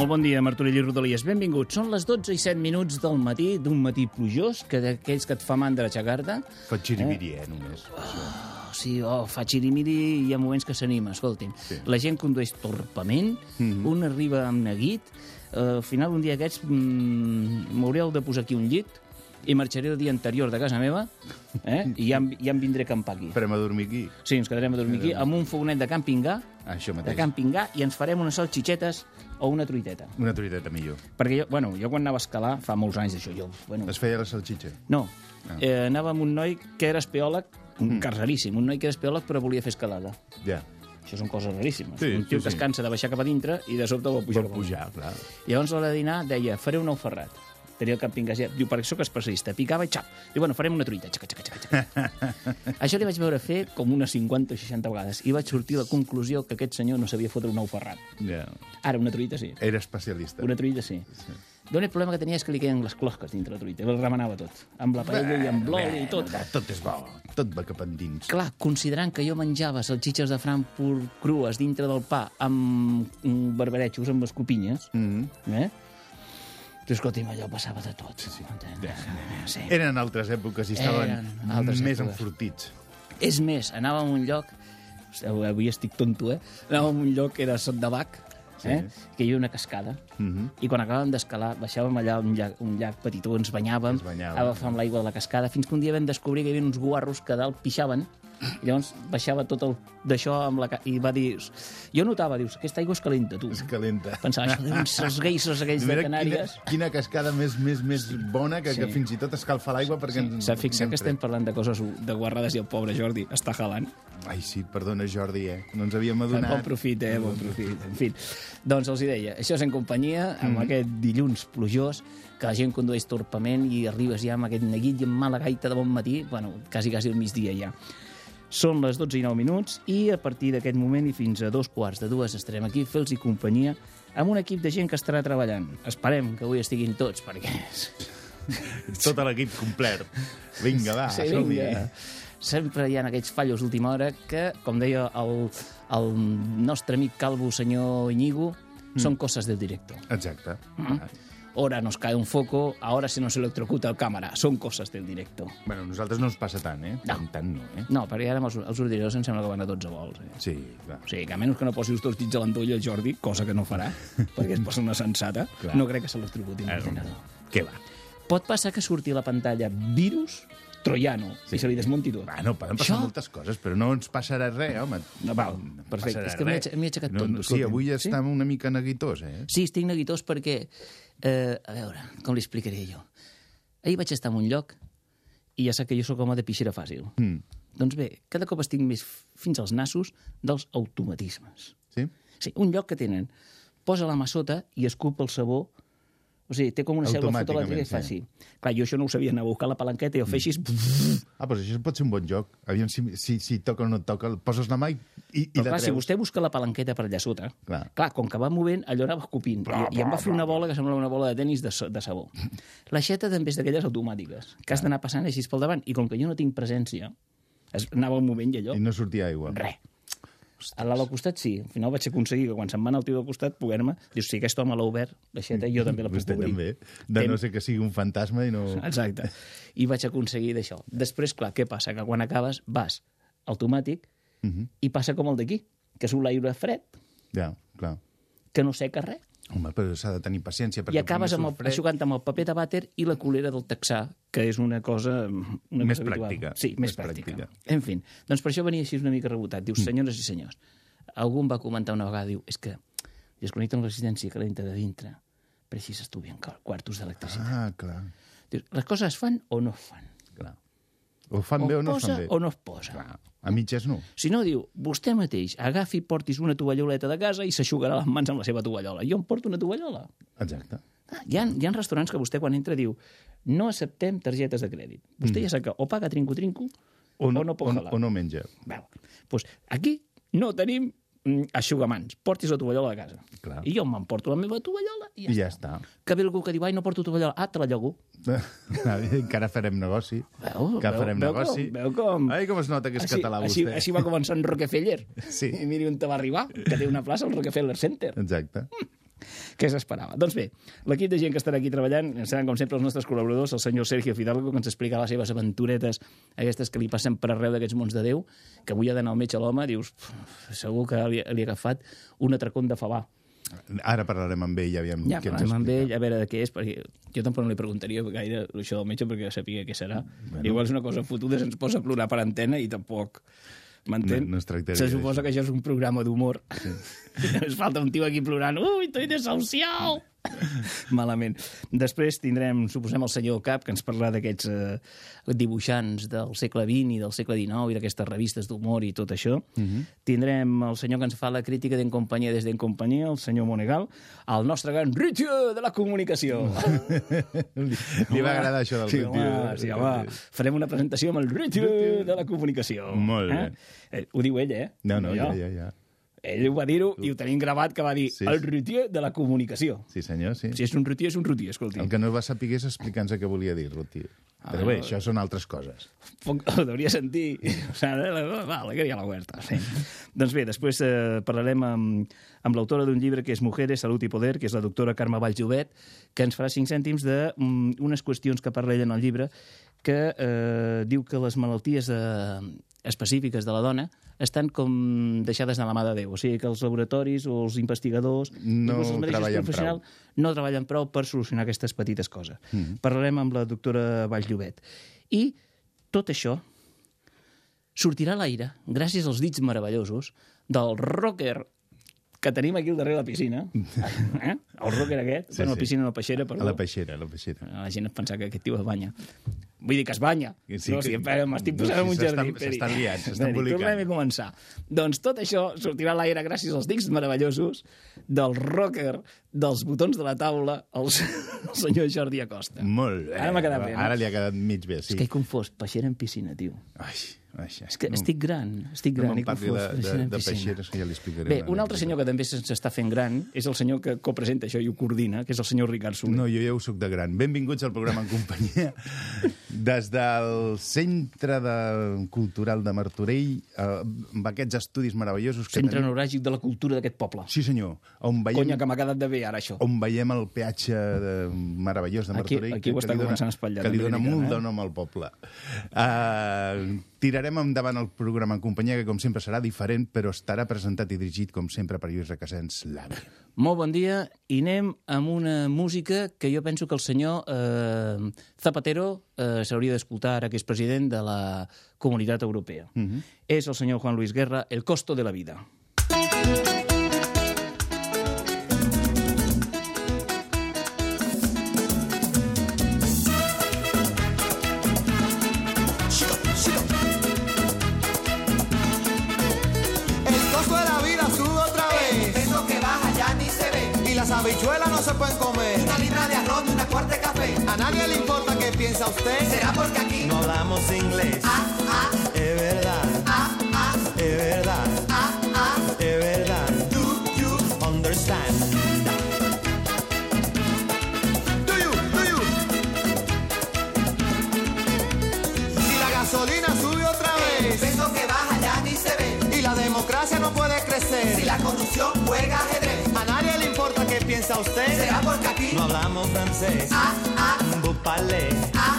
molt bon dia, Martorell i Rodalies. Benvinguts. Són les 12 i 7 minuts del matí, d'un matí plujós, que d'aquells que et fa mandra aixecar-te. Fa xirimiri, eh, només. Oh, sí, oh, fa xirimiri i hi ha moments que s'anima, escolti'm. Sí. La gent condueix torpament, un arriba amb neguit, eh, al final un dia d'aquests mm, m'haureu de posar aquí un llit i marxaré el dia anterior de casa meva eh? i ja, ja em vindré a acampar aquí. Farem a dormir aquí. Sí, ens quedarem a dormir aquí amb un fogonet de campingar, Això de mateix. campingar, i ens farem unes salxitxetes o una truiteta. Una truiteta millor. Perquè jo, bueno, jo quan anava a escalar, fa molts anys d'això, jo, bueno, Es feia la salxitxa. no, Ah. eh, anava amb un noi que era espeòleg, un cas raríssim, un noi que era espeòleg però volia fer escalada. Ja. Això són coses raríssimes. Sí, un tio sí, que sí. es cansa de baixar cap a dintre i de sobte vol pujar. Per pujar, clar. Llavors a l'hora de dinar deia, faré un ou ferrat. Tenia el camping gas, diu, perquè sóc especialista. Picava i xap. Diu, bueno, farem una truita. Xaca, xaca, xaca, xaca. Això li vaig veure fer com unes 50 o 60 vegades i vaig sortir a la conclusió que aquest senyor no sabia fotre un ou ferrat. Ja. Ara, una truita sí. Era especialista. Una truita sí. sí. L'únic problema que tenia és que li queien les closques dintre la truita. El remenava tot. Amb la paella i amb l'oli i tot. Bé, Tot és bo. Tot va cap endins. Clar, considerant que jo menjava salxitxes de Frankfurt crues dintre del pa amb mm, barbarejos, amb escopinyes, Mm -hmm. eh? Tu, escolti'm, allò passava de tot. Sí, sí. sí. Eren altres èpoques i estaven altres més èpoques. enfortits. És més, anàvem a un lloc... Avui estic tonto, eh? Anàvem a un lloc que era Sot de Bac, eh? que hi havia una cascada. Mm -hmm. I quan acabàvem d'escalar, baixàvem allà un llac, un llac petitó, ens banyàvem, Ens banyàvem. agafàvem l'aigua de la cascada, fins que un dia vam descobrir que hi havia uns guarros que dalt pixaven, llavors baixava tot el d'això amb la... ca- i va dir... Jo notava, dius, aquesta aigua és calenta, tu. És calenta. Pensava, això deuen ser els geisers aquells de Mira Canàries. Quina, quina cascada més, més, més bona que, Sí. que fins i tot escalfa l'aigua perquè... ens- S'ha fixat que estem parlant de coses de guarrades i el pobre Jordi està jalant. Ai, sí, perdona, Jordi, eh? No ens havíem Bon adonat. profit, eh? Bon profit. En fi, doncs els hi deia, això és en companyia, amb mm. aquest dilluns plujós, que la gent condueix torpament i arribes ja amb aquest neguit i amb mala gaita de bon matí, bueno, quasi, quasi al migdia ja. Són les 12 i 9 minuts i a partir d'aquest moment i fins a dos quarts de dues estarem aquí fer-los companyia amb un equip de gent que estarà treballant. Esperem que avui estiguin tots, perquè... Tot l'equip complet. Vinga, va, Sí, som-hi. vinga. Sempre hi ha aquests fallos d'última hora que, com deia el, el nostre amic calvo senyor Iñigo, són coses del directo. Exacte. Ahora nos cae un foco, ahora se nos electrocuta el cámara. Són coses del directo. Bueno, a nosaltres no ens passa tant, eh? No. Tant, tant no, eh? No, perquè ara amb els, els ordinadors em sembla que van a 12 vols. Eh? Sí, clar. O sigui, que a menys que no posi els dos dits a l'endoll el Jordi, cosa que no farà, perquè és persona sensata, Clar. no crec que se l'electrocuti un Eh. Què va? Pot passar que surti a la pantalla virus troiano sí. i se li desmunti tot. Bueno, poden passar Això- moltes coses, però no ens passarà res, home. No, val, No perfecte. És que m'he aixecat- aixecat no, tonto, no, Sí, avui Sí? estem una mica neguitós, eh? Sí, estic neguitós perquè... Eh, a veure, com li explicaré jo? Ahir vaig estar en un lloc i ja sap que jo sóc home de pixera fàcil. Mm. Doncs bé, cada cop estic més fins als nassos dels automatismes. Sí? Sí, un lloc que tenen, posa la mà sota i escup el sabó o sigui, té com una selva fotològica i fa sí. així. Clar, jo això no ho sabia, anar a buscar la palanqueta i el feixis... Ah, doncs això pot ser un bon joc. Aviam si, si, si toca o no toca, poses la mà i, i, i Però la clar, si treus. vostè busca la palanqueta per allà sota, Clar. clar, com que va movent, allò anava escopint. I, I em va fer una bola que semblava una bola de tennis de, de sabó. L'aixeta també és d'aquelles automàtiques, que has d'anar passant així pel davant. I com que jo no tinc presència, es, anava al moment i allò, I no sortia aigua. res. A l'ala al costat sí. Al final vaig aconseguir que quan se'n va anar el tio del costat poder-me... Dius, si aquest home l'ha obert, l'aixeta, jo també la puc Vostè obrir. també. De Tem- no ser que sigui un fantasma i no... Exacte. I vaig aconseguir d'això. Després, clar, què passa? Que quan acabes vas automàtic Mhm. i passa com el d'aquí, que surt l'aire fred, Ja, clar. Que no seca res. Home, però s'ha de tenir paciència. I perquè acabes amb el, fred. aixugant amb el paper de vàter i la culera del texà, que és una cosa... Una Més cosa habitual. pràctica. Sí, més, Més pràctica. pràctica. En fi, doncs per això venia així una mica rebotat. Dius, senyores i senyors, algú em va comentar una vegada, diu, és que desconnecten la residència calenta de dintre, per així s'estuvien quartos d'electricitat. Ah, clar. Dius, les coses es fan o no es fan? O fan bé o no posa fan bé. o no es posa. Clar, a mitges no. Si no, diu, vostè mateix agafi i portis una tovalloleta de casa i s'aixugarà les mans amb la seva tovallola. Jo em porto una tovallola. Exacte. Ah, Hi ha, hi ha restaurants que vostè quan entra diu no acceptem targetes de crèdit. Vostè ja sap que o paga trinco-trinco o, O no, o no o, pot jalar. o no menja. Val. Pues aquí no tenim mm, aixugamans. Portis la tovallola de casa. Clar. I jo m'emporto la meva tovallola i ja, I ja està. està. Que ve algú que diu, ai, no porto tovallola. Ah, te la llogo. Encara farem negoci. Veu, que veu, farem veu negoci. Com, veu com... Ai, com es nota que és així, català així, vostè. així va començar en Rockefeller. Sí. I miri on te va arribar, que té una plaça al Rockefeller Center. Exacte. Què s'esperava? Doncs bé, l'equip de gent que estarà aquí treballant seran, com sempre, els nostres col·laboradors, el senyor Sergio Fidalgo, que ens explica les seves aventuretes, aquestes que li passen per arreu d'aquests mons de Déu, que avui ha d'anar al metge a l'home, dius, "Pff, segur que li, li ha agafat un atracón de favar. Ara parlarem amb ell, aviam Ja, què ens parlem amb ell, a veure de què és, perquè jo tampoc no li preguntaria gaire això del metge perquè sabia què serà. Bueno. Igual és una cosa fotuda, se'ns posa a plorar per antena i tampoc... M'entén? No- no es tractaria Se suposa que això és un programa d'humor. Sí. Ens falta un tio aquí plorant. Ui, estoy desahuciado! Malament. Després tindrem, suposem, el senyor Cap, que ens parlarà d'aquests eh, dibuixants del segle XX i del segle XIX i d'aquestes revistes d'humor i tot això. Mhm. Tindrem el senyor que ens fa la crítica d'en companyia des d'en companyia, el senyor Monegal, el nostre gran Ritio de la comunicació. Li, li va agradar això del sí, Ritio. home, sí, home. Farem una presentació amb el Ritio de la comunicació. Molt bé. Eh? Eh, ho diu ell, eh? No, no, jo. ja, ja, ja. Ell ho va dir-ho i ho tenim gravat, que va dir Sí, el. Ritio de la comunicació. Sí, senyor, sí. Si és un Ritio, és un Ritio, escolti. El que no va saber és explicar-nos què volia dir, Ruti. Ah, Però bé, no. això són altres coses. Poc, ho deuria sentir. O sigui, la, va, l'alegria a la huerta. Sí. doncs bé, després eh, parlarem amb, amb l'autora d'un llibre que és Mujeres, Salut i Poder, que és la doctora Carme Valljobet, que ens farà cinc cèntims d'unes qüestions que parla ella en el llibre, que eh, diu que les malalties eh, específiques de la dona estan com deixades de la mà de Déu. O sigui, que els laboratoris o els investigadors, No els treballen professionals, no treballen prou per solucionar aquestes petites coses. Mm. Parlarem amb la doctora Valljobet. I tot això sortirà a l'aire gràcies als dits meravellosos del rocker que tenim aquí al darrere de la piscina. Eh? El rocker aquest. Sí, bueno, la piscina no peixera, A perdó. la peixera, a la peixera. La gent es pensa que aquest tio es banya. Vull dir que es banya. Sí, no, que- sí, espera, m'estic no, posant sí, en un jardí. S'estan liant, s'estan embolicant. Tornem a començar. Doncs tot això sortirà a l'aire gràcies als dits meravellosos del rocker dels botons de la taula, el senyor Jordi Acosta. Molt bé. Ara m'ha quedat bé, no? Ara li ha quedat mig bé, sí. És que he confós peixera en piscina, tio. Ai, ai, És que estic gran, estic No gran. parli confós de, de, de peixeres, que ja li explicaré. Bé, un altre senyor que també s'està fent gran és el senyor que copresenta això i ho coordina, que és el senyor Ricard Soler. No, jo ja ho soc de gran. Benvinguts al programa en companyia. Des del Centre de Cultural de Martorell, eh, amb aquests estudis meravellosos que Centre tenim. neuràgic de la cultura d'aquest poble. Sí, senyor. On veiem, Conya, que m'ha quedat de bé ara, això. on veiem el peatge de, meravellós de Aquí- Martorell. aquí ho que està començant a espatllar, Que li dona molt eh? de nom al poble. Uh, tirarem endavant el programa en companyia, que com sempre serà diferent, però estarà presentat i dirigit, com sempre, per Lluís Requesens, l'avi. Molt bon dia i anem amb una música que jo penso que el senyor eh, Zapatero eh, s'hauria d'escoltar ara que és president de la Comunitat Europea. És el senyor Juan Luis Guerra, El costo de la vida. El no se pueden comer. Una libra de arroz y una cuarta de café. A nadie le importa qué piensa usted. ¿Será porque aquí? No hablamos inglés. Ah, ah, Es verdad, ah, ah, es verdad, ah, ah. es verdad. Do you? Understand. Si la corrupción juega ajedrez. A nadie le importa qué piensa usted. ¿Será porque aquí? No hablamos francés. Ah, ah, Vous parlez, ah,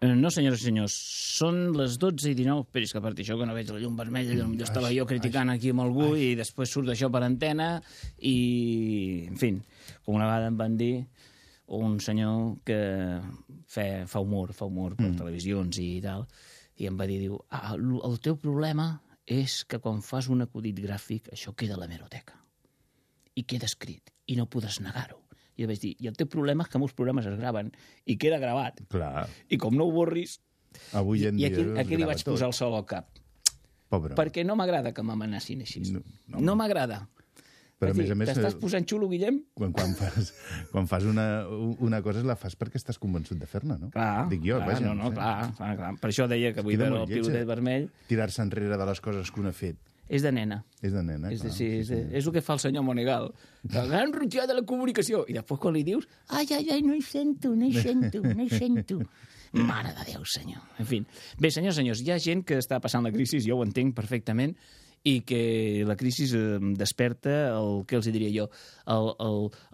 Eh, No, senyores i senyors, són les 12 i 19, però és que a part d'això que no veig la llum vermella, jo, jo estava jo criticant aquí amb algú i després surt això per antena i, en fi, com una vegada em van dir un senyor que fa, fa humor, fa humor per televisions i tal, i em va dir, diu, ah, el el teu problema és que quan fas un acudit gràfic això queda a l'hemeroteca i queda escrit i no podràs negar-ho. I vaig dir, i el teu problema és que molts programes es graven i queda gravat Clar, i com no ho borris... avui en I dia aquí, aquí li vaig tot. posar el sol al cap. Pobre. Perquè no m'agrada que m'amenacin així. No, No, no. no m'agrada. Però a més a més... T'estàs eh, posant xulo, Guillem? Quan, quan fas, quan fas una, una cosa la fas perquè estàs convençut de fer-ne, no? Clar, Dic jo, clar, vaja. no, no, sé. clar, clar, clar. Per això deia que vull veure el pilotet vermell. Tirar-se enrere de les coses que un ha fet. És de nena. És de nena, és, de, clar. sí, és, de, és el que fa el senyor Monegal. El gran rotllà de la comunicació. I després quan li dius, ai, ai, ai, no hi sento, no hi sento, no hi sento. Mare de Déu, senyor. En fi. Bé, senyors, senyors, hi ha gent que està passant la crisi, jo ho entenc perfectament, i que la crisi eh, desperta el, què els diria jo,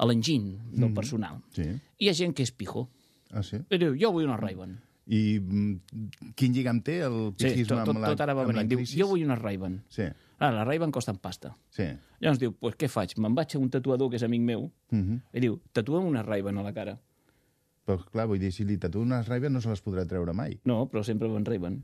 l'enginy del personal. Sí. Hi ha gent que és pijo. Ah, sí? I diu, jo vull una Ray-Ban. I mm, quin lligam té el Sí, pijisme tot, tot, amb la, tot ara va amb la venint. Diu, crisi? jo vull una Ray-Ban. Sí, Ah, la Ray-Ban costen pasta. sí. Llavors diu, pues què faig? Me'n vaig a un tatuador que és amic meu Uh -huh. i diu, tatua'm una Ray-Ban a la cara. Però, clar, vull dir, si li tatua unes Ray-Ban no se les podrà treure mai. No, però sempre van Ray-Ban.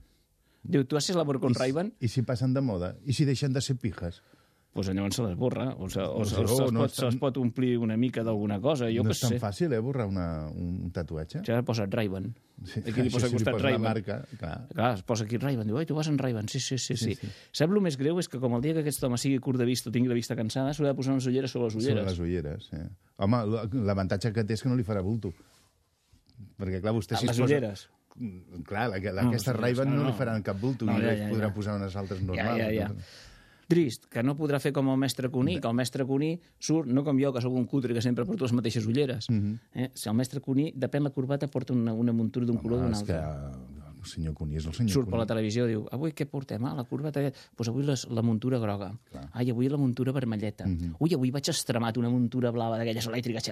Diu, tu haces labor con Ray-Ban? I si passen de moda? I si deixen de ser pijas? Pues llavors se les borra, o, se, o, se, Però o se'ls no pot, tan- se pot omplir una mica d'alguna cosa, jo no és tan sé. fàcil, eh, borrar una, un tatuatge? Ja ha posat Ray-Ban. Sí, Aquí li posa si li costat posa Ray-Ban. marca, clar. Clar, es posa aquí Ray-Ban. Diu, ai, tu vas en Ray-Ban. Sí, sí, sí, sí. sí. Sap el més greu és que com el dia que aquest home sigui curt de vista o tingui la vista cansada, s'haurà de posar unes ulleres sobre les Sobre ulleres. les ulleres, sí. Home, l'avantatge que té és que no li farà bulto. Perquè, clar, vostè si les es posa... ulleres. Mm, Clar, la, la, No, aquesta les Ray-Ban no, no, li no. faran cap bulto No, i ja, ja, ja, podrà ja. posar unes altres Ja, normals. ja, ja. no? Trist, que no podrà fer com el mestre Cuní, que el mestre Cuní surt, no com jo, que sóc un cutre que sempre porto les mateixes ulleres. Mhm. eh? Si el mestre Cuní, depèn la corbata, porta una, una muntura d'un color d'un és que altre. el senyor Cuní és el senyor Surt per la Cuní. televisió, diu, avui què portem? Ah, la corbata... Doncs pues avui les, la muntura groga. Clar. Ai, avui la muntura vermelleta. Ui, avui vaig extremat una muntura blava d'aquelles elèctriques.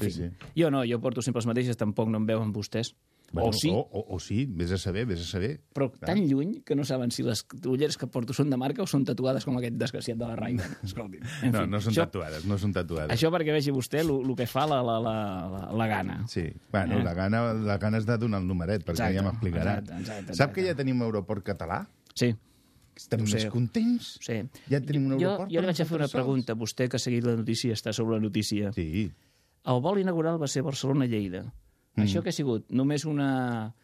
Sí, sí. Jo no, jo porto sempre les mateixes, tampoc no em veuen vostès. Bueno, o sí, O, o, o sí, vés a saber, vés a saber. però tan lluny que no saben si les ulleres que porto són de marca o són tatuades com aquest desgraciat de la Ray-Ban. Escolti, en No, fi, no són això, tatuades, no són tatuades. Això perquè vegi vostè el que fa la, la, la, la, la gana. Sí, bueno, Eh? la, gana, la gana és de donar el numeret, perquè Exacte, ja m'explicarà. Sap que ja tenim aeroport català? Sí, Estem més contents? sí. Ja tenim un jo, aeroport jo per li vaig a fer una pregunta. Vostè que ha seguit la notícia, està sobre la notícia. Sí, El vol inaugural va ser Barcelona-Lleida. Mm. Això que ha sigut? Només una...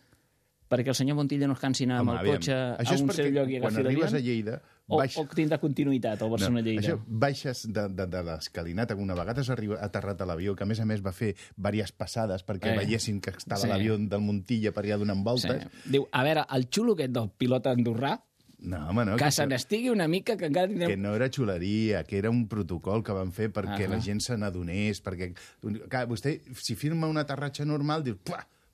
perquè el senyor Montilla no es cansi anar amb el aviam, cotxe això a un cert lloc i quan agafi arribes a l'avió? Lleida... O, baix- o tindrà continuïtat el Barcelona-Lleida? això, baixes de, de, de l'escalinata, que una vegada has arribat, aterrat a l'avió, que a més a més va fer diverses passades perquè Eh. veiessin que estava Sí. l'avió del Montilla per allà donant Sí. voltes. Diu, a veure, el xulo aquest del pilot andorrà, No, home, no. que que se n'estigui una mica, que encara tindrem... que no era xuleria, que era un protocol que van fer perquè Ahà. la gent se n'adonés, perquè... Clar, vostè, si firma un aterratge normal, dius,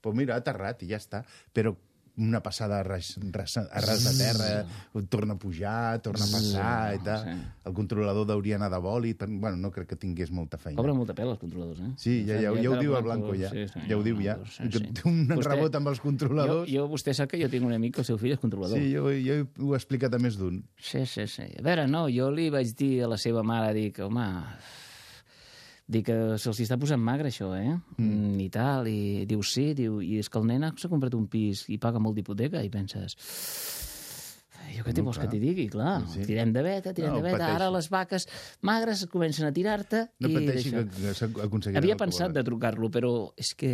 pues mira, ha aterrat i ja està. Però una passada a ras, ras, a ras de terra, torna a pujar, torna a passar i tal. sí. El controlador hauria anar de per- Bueno, no crec que tingués molta feina. Cobra molta pela els controladors, eh? Sí, ja, ja, ja ho diu el Blanco, ja. Sí, Ja ho diu, ja. Sí, sí. té un Vostè- rebot amb els controladors. Jo, jo, vostè sap que jo tinc un amic que el seu fill és controlador. Sí, jo, jo ho he explicat a més d'un. Sí, sí, sí. A veure, no, jo li vaig dir a la seva mare, dic, home, dic que se'ls està posant magre, això, eh? Mm. I tal, i diu, sí, diu, i és que el nen s'ha comprat un pis i paga molt d'hipoteca, i penses... Jo què No, vols que t'hi digui? Clar, Sí, sí. tirem de veta, tirem No, de veta, pateixi. ara les vaques magres comencen a tirar-te No i pateixi que, s'aconseguirà Havia pensat de trucar-lo, però és que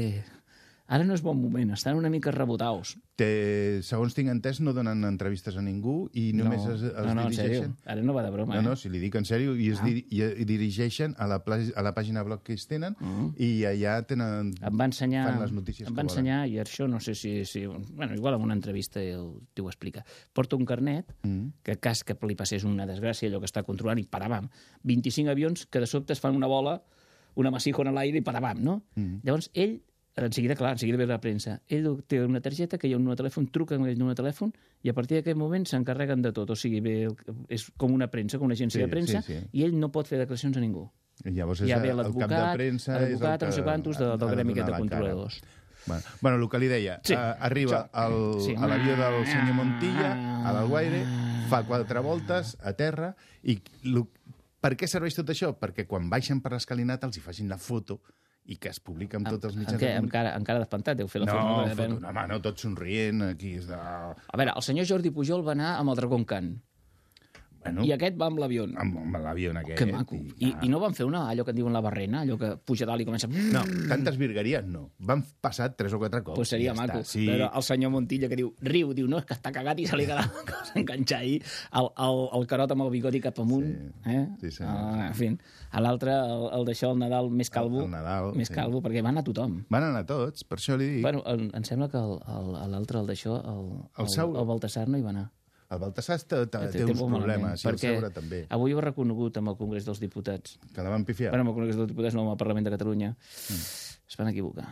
ara no és bon moment, estan una mica rebotaus. Té, segons tinc entès, no donen entrevistes a ningú i només no, es, es no, no, dirigeixen... ara no va de broma, No, no, eh? si li dic en sèrio, i es Ah. diri, i, dirigeixen a la, a la pàgina blog que ells tenen i allà tenen... Em va ensenyar, fan les notícies em va volen. ensenyar i això no sé si, si... Bueno, igual en una entrevista el t'ho explica. Porta un carnet Mm. que cas que li passés una desgràcia, allò que està controlant, i paràvem. 25 avions que de sobte es fan una bola, una massijo en l'aire i paràvem, no? Mm. Llavors, ell, en seguida, clar, en seguida ve la premsa, ell té una targeta que hi ha un número de telèfon, truca amb aquell número de telèfon i a partir d'aquest moment s'encarreguen de tot. O sigui, ve, el- és com una premsa, com una agència Sí, de premsa, sí, sí. i ell no pot fer declaracions a ningú. I llavors Ja ve el cap de l'advocat, premsa... el l'advocat, no sé quantos, de- del de gremi de controladors. Bueno, bueno, el que li deia, Sí, sí, arriba el, Sí. a l'avió del senyor Montilla, a l'Alguaire, fa quatre voltes a terra, i lo, per què serveix tot això? Perquè quan baixen per l'escalinata els hi facin la foto i que es publica en tots els En mitjans què? de Amb comunicació. cara, amb cara d'espantat, deu fer la No, foto. de- foto, no, home, no, tot somrient, aquí és de... A veure, el senyor Jordi Pujol va anar amb el Dragon Khan Bueno, i aquest va amb l'avió. amb, amb l'avió aquest. Que maco. I, I no van fer una, allò que en diuen la barrena, allò que puja dalt i comença... No, tantes virgueries no. Van passar tres o quatre cops. Pues seria ja maco. Està. Sí, Però el senyor Montilla que diu, riu, diu, no, és que està cagat i se li queda la cosa enganxar ahí el, el, el carot amb el bigoti cap amunt. Sí. Eh? Sí, senyor, Ah, en fi, a l'altre, el, el d'això, el Nadal més calvo, El Nadal, més sí. calvo, perquè van a tothom. Van anar tots, per això li dic. Bueno, el, em sembla que el- el- l'altre, el d'això, el, El el, Saura. el Baltasar no hi va anar. El Baltasar té, té, té uns problemes, i el Seure també, avui ho he reconegut amb el Congrés dels Diputats. que la van pifiar. Bueno, amb el Congrés dels Diputats, no amb el Parlament de Catalunya. Mm. Es van equivocar.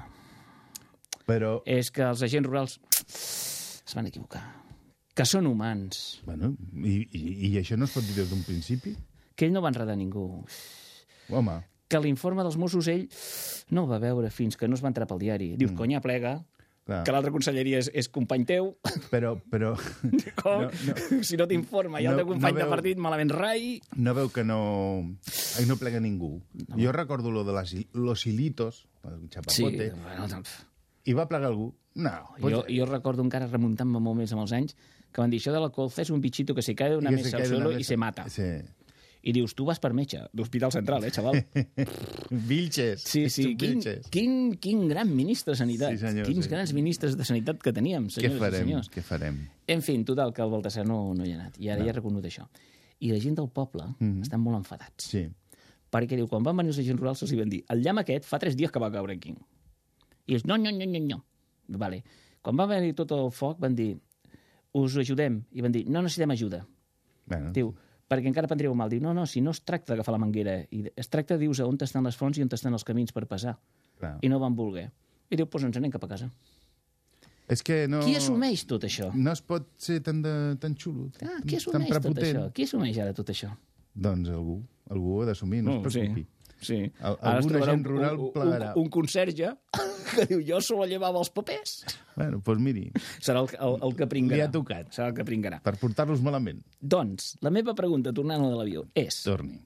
Però, És que els agents rurals es van equivocar. Que són humans. bueno, i, i, i això no es pot dir des d'un principi? Que ell no va enredar ningú. Home, Que l'informe dels Mossos ell no el va veure fins que no es va entrar pel diari. Dius, mm. conya, plega, clar, que l'altra conselleria és, és company teu. però, però Com? No, no. Si no t'informa i el No- teu company no de veu- partit, malament rai. no veu que no, ai, no plega ningú. Jo recordo lo de les, los hilitos, el chapapote, bueno, doncs, i va plegar algú? No. jo, jo recordo encara remuntant-me molt més amb els anys que van dir això de la colza és un bichito que se cae de una I que mesa al de suelo i se mata. Sí. I dius, tu vas per metge, d'Hospital Central, eh, xaval? Vilches. Sí, sí, quin, quin, quin gran ministre de Sanitat. Sí, senyor, Quins sí. grans ministres de Sanitat que teníem, Què senyores i farem? senyors. Què farem? En fi, total, que el Baltasar no, no hi ha anat. I ara ja he reconegut això. I la gent del poble estan molt enfadats. Sí. Perquè diu, quan van venir els agents rurals, els hi van dir el llamp aquest fa tres dies que va caure aquí. I ells, no, no, no, no, no. Vale. Quan va venir tot el foc, van dir, us ajudem. I van dir, no necessitem ajuda. Bueno, Diu, perquè encara prendríeu mal. Diu, no, no, si no es tracta d'agafar la manguera, i es tracta, dius, on estan les fonts i on estan els camins per passar. clar. I no van voler. I diu, doncs ens anem cap a casa. És que no... Qui assumeix tot això? No es pot ser tan, de, tan xulo, Ah, qui tan assumeix tot prepotent. això? Qui assumeix ara tot això? Doncs algú. Algú ho ha d'assumir, no, es preocupi. Sí. Al- Ara algun agent rural un, plegarà. un, un conserge que diu jo solo llevava els papers. Bueno, doncs miri, Serà el, el, el que pringarà. Li ha tocat. Serà el que pringarà. per portar-los malament, Doncs, la meva pregunta, tornant a l'avió, és... torni.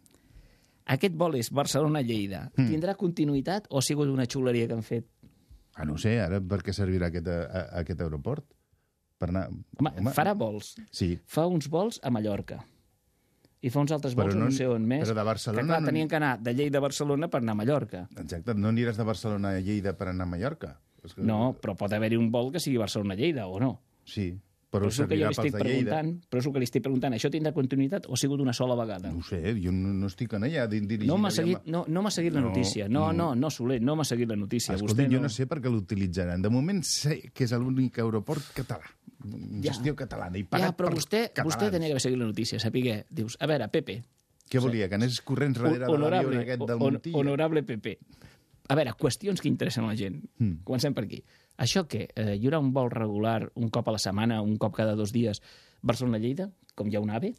Aquest vol és Barcelona-Lleida. Hmm. Tindrà continuïtat o ha sigut una xuleria que han fet? Ah, no sé, ara per què servirà aquest, a, a, aquest aeroport? Per anar... Home, Home, farà vols. Sí, Fa uns vols a Mallorca. I fa uns altres vols no- no sé on més. però de Barcelona Que, clar, no- tenien que anar de Lleida a Barcelona per anar a Mallorca. exacte. No aniràs de Barcelona a Lleida per anar a Mallorca. És que- No, però pot haver-hi un vol que sigui Barcelona-Lleida, o no? Sí, Però però és el que jo li estic preguntant, però és el que li estic preguntant. Això tindrà continuïtat o ha sigut una sola vegada? No sé, jo no, no estic en allà di- dirigint... No m'ha seguit, no, no seguit la No, notícia. No, no, no. no, Soler, no m'ha seguit la notícia. Escolti, Vostè jo no sé per què l'utilitzaran. De moment sé que és l'únic aeroport català. Gestió catalana. I Ja, pagat però per vostè, catalans. vostè tenia que haver seguit la notícia, sapigué. Dius, a veure, Pepe, Què volia, que anés corrents darrere de l'avió aquest del Montilla? honorable Pepe. A veure, qüestions que interessen a la gent. Hmm. Comencem per aquí. Això què? Eh, hi haurà un vol regular un cop a la setmana, un cop cada dos dies, Barcelona-Lleida, com hi ha un AVE?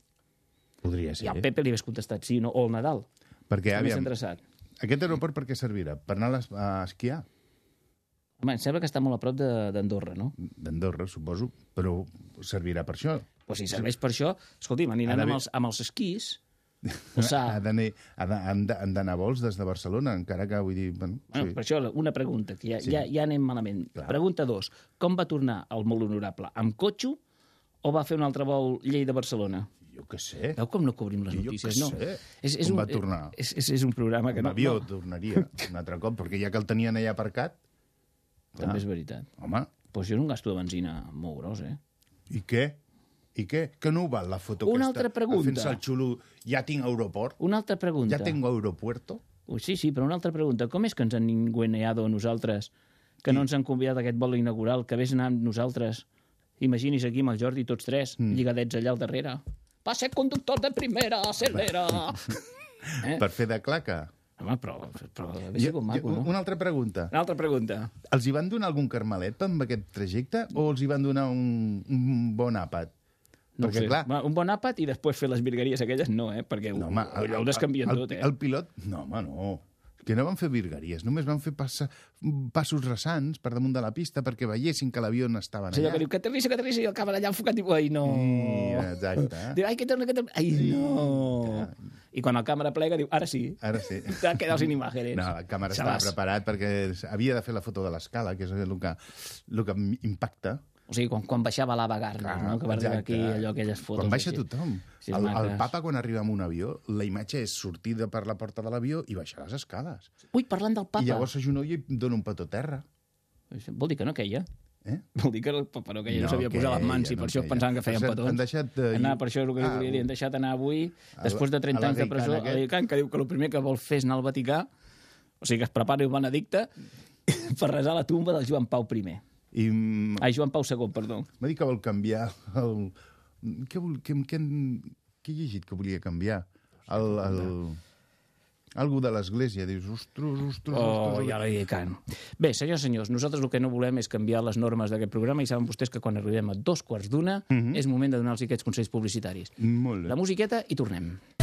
Podria I ser. al Pepe li hagués contestat sí no, o al Nadal. Perquè, més aviam, interessat. aquest aeroport per què servirà? Per anar a, esquiar? Home, em sembla que està molt a prop de- d'Andorra, no? D'Andorra, suposo, però servirà per això. Pues si serveix per això, escolti'm, aniran Ha amb els, amb els esquís, o Ha d'anar- ha de- de- d'anar a vols des de Barcelona, encara que vull dir... Bueno, Bueno, sí. per això, una pregunta, que ja, Sí. ja, ja anem malament. Clar. Pregunta dos. Com va tornar el molt honorable? Amb cotxe o va fer un altre vol Lleida-Barcelona? Jo què sé. Veu com no cobrim les Jo notícies, què no? sé. És, és Com un, va tornar? És, és, és un programa que no... avió no, tornaria un altre cop, perquè ja que el tenien allà aparcat... també és veritat. Home, Pues jo no gasto de benzina molt gros, eh? i què? I què? Que no val la foto Una aquesta? altra pregunta. Fent-se el xulo, ja tinc aeroport, Una altra pregunta. ja tengo aeropuerto. Ui, sí, sí, però una altra pregunta. Com és que ens han ninguneado a nosaltres, que no ens han convidat a aquest vol inaugural, que vés anar amb nosaltres, imagini's aquí amb el Jordi, tots tres, mm. lligadets allà al darrere. Va ser conductor de primera, acelera! eh? Per fer de claca. Home, però, però hauria sigut maco, no? Una altra pregunta. Una altra pregunta. Els hi van donar algun carmelet amb aquest trajecte o els hi van donar un, un bon àpat? No Perquè, sé. clar, Un bon àpat i després fer les virgueries aquelles, no, eh? Perquè no, home, allò ho descanvien el, tot, eh? El pilot... No, home, no. Que no van fer virgueries, només van fer passa, passos rasants per damunt de la pista perquè veiessin que l'avió no estava allò allà. que diu, que aterrissi, que aterrissi, i el allà enfocat, diu, ai, no. Mm, exacte. Diu, ai, que torna, que torna, ai, no. I quan el càmera plega, diu, ara sí. Ara sí. T'ha quedat sin imágenes. No, la càmera estava preparat perquè havia de fer la foto de l'escala, que és el que, el que impacta. O sigui, quan, quan baixava l'Ava Gardner, no? que va arribar aquí, allò, aquelles fotos. Quan baixa així. tothom. Sí, el, el papa, quan arriba amb un avió, la imatge és sortida per la porta de l'avió i baixar les escales. Ui, parlant del papa. I llavors s'agenolla i dona un petó a terra. Vol dir que no queia. Eh? Vol dir que el papa no queia, no, No sabia posar les mans i no per això queia. pensaven que feien petons. han deixat de- Anar, per això és el que Ah, volia dir, han deixat anar avui, a després de la- 30 a anys de presó, a aquest. l'Agicant, que diu que el primer que vol fer és anar al Vaticà, o sigui que es prepari el benedicte per resar la tumba del Joan Pau I. I mm, Ai, Joan Pau II, perdó. m'ha dit que vol canviar el... Què, vol, què, què, què he llegit que volia canviar? El, el... Algú de l'església. Dius, ostres, ostres, Oh, ja l'Agicant. Bé, senyors, senyors, nosaltres el que no volem és canviar les normes d'aquest programa i saben vostès que quan arribem a dos quarts d'una és moment de donar-los aquests consells publicitaris. Molt La bé. musiqueta i tornem. Ràdio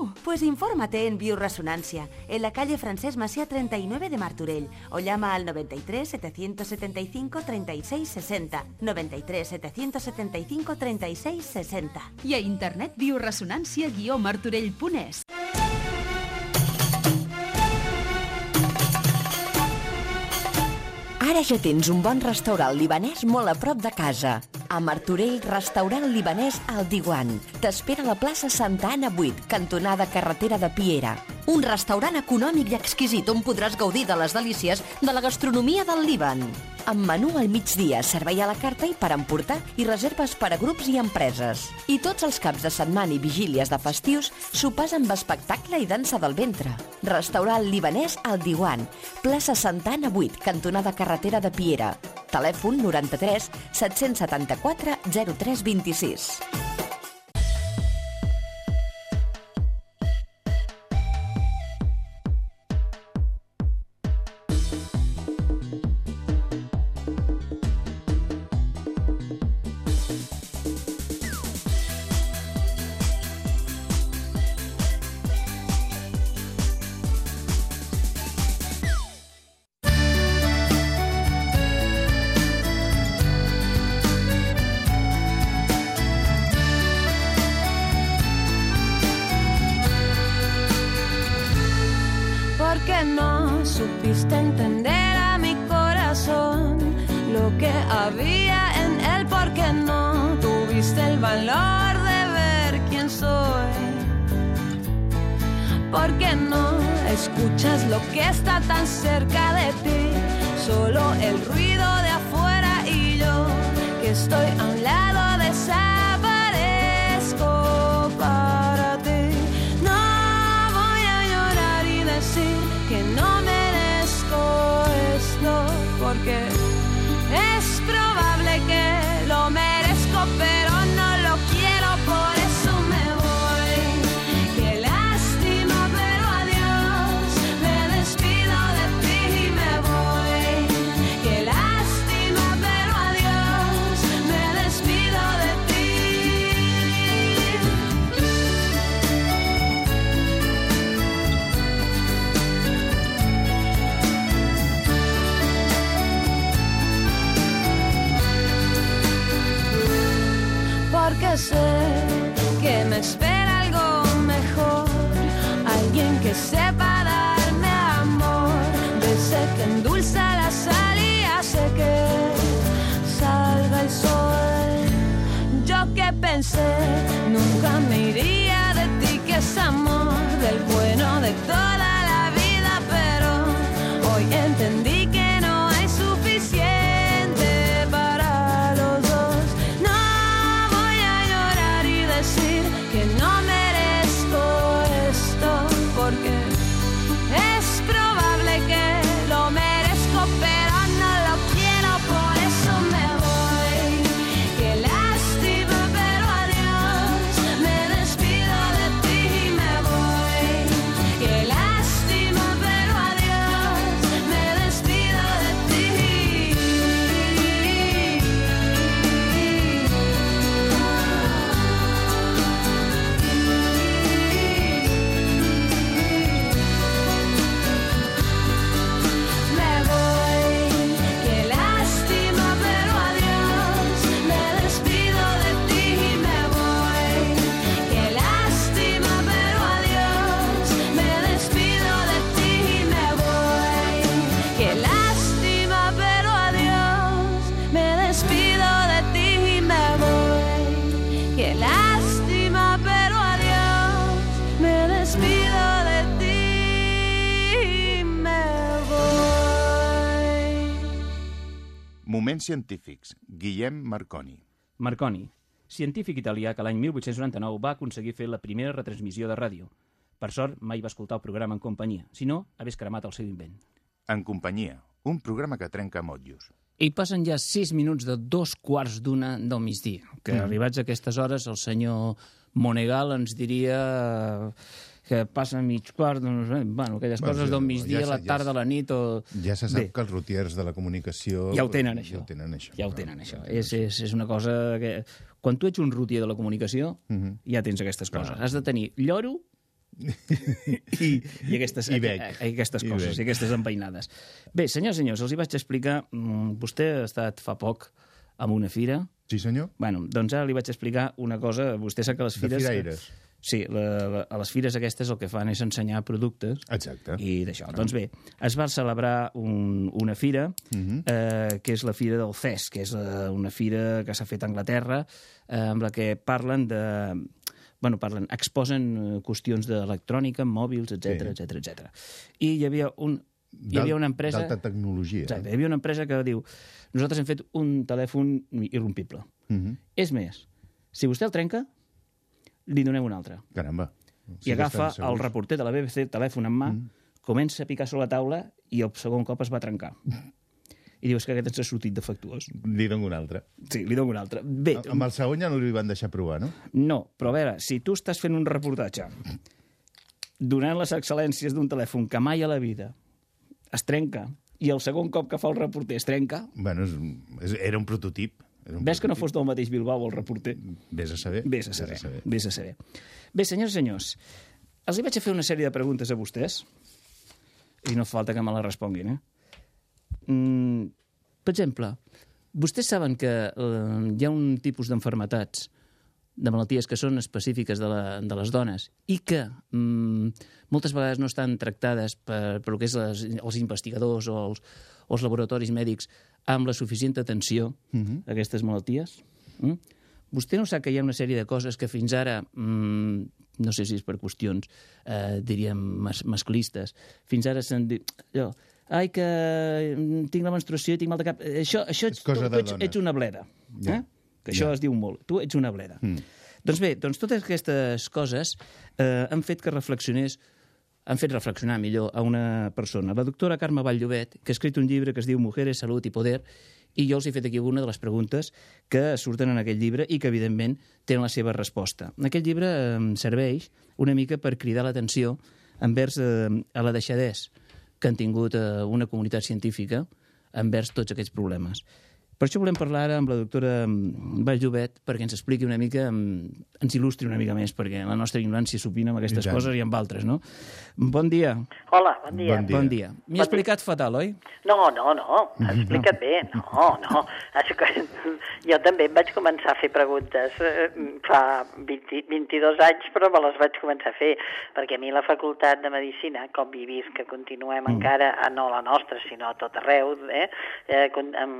Pues infórmate en Bioresonancia, en la calle Francesc Macià 39 de Martorell, o llama al 93 775 36 60. 93 775 36 60. I a internet bioresonància-martorell.es. Ara ja tens un bon restaurant libanès molt a prop de casa. A Martorell, restaurant libanès al Diwan. T'espera a la plaça Santa Anna 8, cantonada carretera de Piera. Un restaurant econòmic i exquisit on podràs gaudir de les delícies de la gastronomia del Líban. Amb menú al migdia, servei a la carta i per emportar i reserves per a grups i empreses. I tots els caps de setmana i vigílies de festius, sopars amb espectacle i dansa del ventre. Restaurant libanès al Diwan, plaça Santa Anna 8, cantonada carretera de Piera. Telèfon 93 774 0326. Porque sé que me espera algo mejor, alguien que sepa darme amor, de ese que endulza la sal y hace que salga el sol. Yo que pensé, nunca me iría de ti, que es amor, del bueno de toda Moments científics. Guillem Marconi. Marconi, científic italià que l'any 1899 va aconseguir fer la primera retransmissió de ràdio. Per sort, mai va escoltar el programa en companyia, si no, hagués cremat el seu invent. En companyia. Un programa que trenca motllos. I passen ja sis minuts de dos quarts d'una del migdia, que mm. arribats a aquestes hores el senyor Monegal ens diria que passa mig quart, doncs, eh, bueno, aquelles Bueno, coses del migdia, ja la ja tarda, se- la nit o... Ja se sap Bé. que els rutiers de la comunicació... Ja ho tenen, això. Ja ho tenen, això. Ja ho tenen, això. És, és, és una cosa que... Quan tu ets un rutier de la comunicació, Mhm. ja tens aquestes coses. Has de tenir lloro i, i aquestes, I bec. i aquestes I coses, bec. i aquestes empeinades. Bé, senyors, senyors, els hi vaig explicar... mm, Vostè ha estat fa poc en una fira. Sí, senyor? Bueno, doncs ara li vaig explicar una cosa. Vostè sap que les De fires... firaires. Sí, la, la, a les fires aquestes el que fan és ensenyar productes Exacte. i d'això. Doncs bé, es va celebrar un, una fira, Mhm. eh, que és la Fira del CES, que és eh, una fira que s'ha fet a Anglaterra, eh, amb la que parlen de... Bueno, parlen, exposen eh, qüestions d'electrònica, mòbils, etc Sí. etc etc. I hi havia un, hi havia una empresa... D'alta tecnologia. Exacte, hi havia una empresa que diu nosaltres hem fet un telèfon irrompible. Mhm. És més, si vostè el trenca, li donem un altre. Caramba. I agafa el reporter de la BBC, telèfon en mà, mm. comença a picar sobre la taula i el segon cop es va trencar. I dius que aquest ens ha sortit defectuós. Li dono un altre. Sí, li dono un altre. Bé, Amb el segon ja no li van deixar provar, no? no, però a veure, si tu estàs fent un reportatge donant les excel·lències d'un telèfon que mai a la vida es trenca i el segon cop que fa el reporter es trenca, Bueno, és, és, era un prototip. Ves que no fos del mateix Bilbao el reporter. Vés a saber. Vés a saber, vés a saber. Bé, senyors i senyors, els hi vaig a fer una sèrie de preguntes a vostès i no falta que me les responguin, eh? Mm, per exemple, vostès saben que eh, hi ha un tipus d'enfermetats de malalties que són específiques de, la, de les dones i que mm, moltes vegades no estan tractades per, per el que és les, els investigadors o els, o els laboratoris mèdics amb la suficient atenció Mhm. a aquestes malalties. Mm? Vostè no sap que hi ha una sèrie de coses que fins ara, mm, no sé si és per qüestions, eh, diríem, mas masclistes, fins ara s'han dit... Allò, ai, que mm, tinc la menstruació i tinc mal de cap. Això, això ets, cosa tu, de ets, ets una bleda. Ja. Eh? Que això Ja. es diu molt. Tu ets una bleda. Mm. Doncs bé, doncs totes aquestes coses eh, han fet que reflexionés han fet reflexionar millor a una persona, la doctora Carme Valllobet, que ha escrit un llibre que es diu Mujeres, Salut i Poder, i jo els he fet aquí alguna de les preguntes que surten en aquest llibre i que, evidentment, tenen la seva resposta. Aquest llibre eh, em serveix una mica per cridar l'atenció envers eh, a la deixadès que han tingut eh, una comunitat científica envers tots aquests problemes. Per això volem parlar ara amb la doctora mm, Valljobet perquè ens expliqui una mica, mm, ens il·lustri una mica més, perquè la nostra ignorància s'opina amb aquestes I coses i amb altres, no? Bon dia. Hola, bon dia. Bon dia. Bon dia. M'he explicat fatal, oi? No, no, no, has explicat bé. No, no. És que Jo també em vaig començar a fer preguntes eh, fa 20, 22 anys, però me les vaig començar a fer, perquè a mi la Facultat de Medicina, com he vist que continuem mm. encara, a no la nostra, sinó a tot arreu, eh, eh, em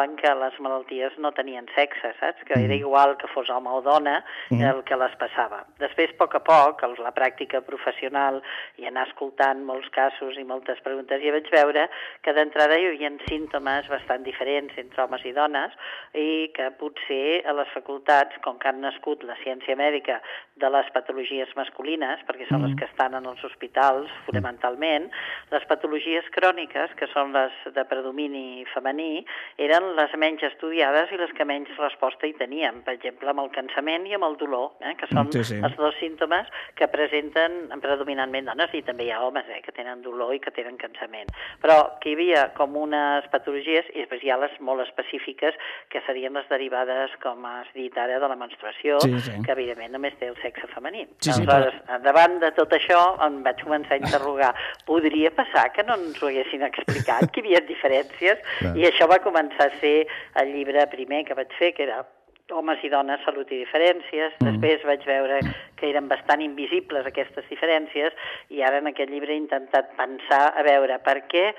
explicaven que les malalties no tenien sexe, saps? Que era igual que fos home o dona Mm. el que les passava. Després, a poc a poc, el- la pràctica professional i anar escoltant molts casos i moltes preguntes, ja vaig veure que d'entrada hi havia símptomes bastant diferents entre homes i dones i que potser a les facultats, com que han nascut la ciència mèdica de les patologies masculines, perquè són les que estan en els hospitals fonamentalment, les patologies cròniques, que són les de predomini femení, eren les menys estudiades i les que menys resposta hi tenien, per exemple, amb el cansament i amb el dolor, eh, que són Sí, sí. els dos símptomes que presenten predominantment dones, i també hi ha homes eh, que tenen dolor i que tenen cansament. Però que hi havia com unes patologies, i després hi ha les molt específiques, que serien les derivades, com has dit ara, de la menstruació, Sí, sí. que evidentment només té el sexe femení. Sí, sí, Aleshores, davant de tot això, em vaig començar a interrogar, podria passar que no ens ho haguessin explicat, que hi havia diferències, Clar. i això va començar ser el llibre primer que vaig fer, que era homes i dones, salut i diferències. Mm. Després vaig veure que eren bastant invisibles aquestes diferències i ara en aquest llibre he intentat pensar a veure per què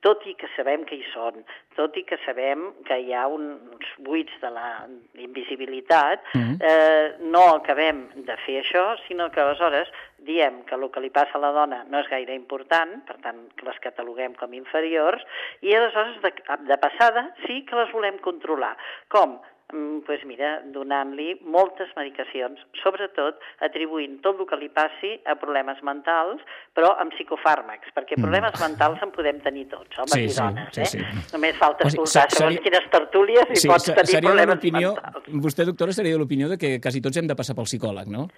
tot i que sabem que hi són, tot i que sabem que hi ha uns buits de la invisibilitat, Mhm. eh, no acabem de fer això, sinó que aleshores diem que el que li passa a la dona no és gaire important, per tant, que les cataloguem com inferiors, i aleshores, de, de passada, sí que les volem controlar. Com? Doncs pues mira, donant-li moltes medicacions, sobretot atribuint tot el que li passi a problemes mentals, però amb psicofàrmacs, perquè problemes mentals en podem tenir tots, homes Mm. Sí, i sí, dones, sí, eh? sí. Només falta O sigui, escoltar se- segons seria- quines tertúlies i Sí, pots tenir problemes mentals. Vostè, doctora, seria de l'opinió de que quasi tots hem de passar pel psicòleg, no?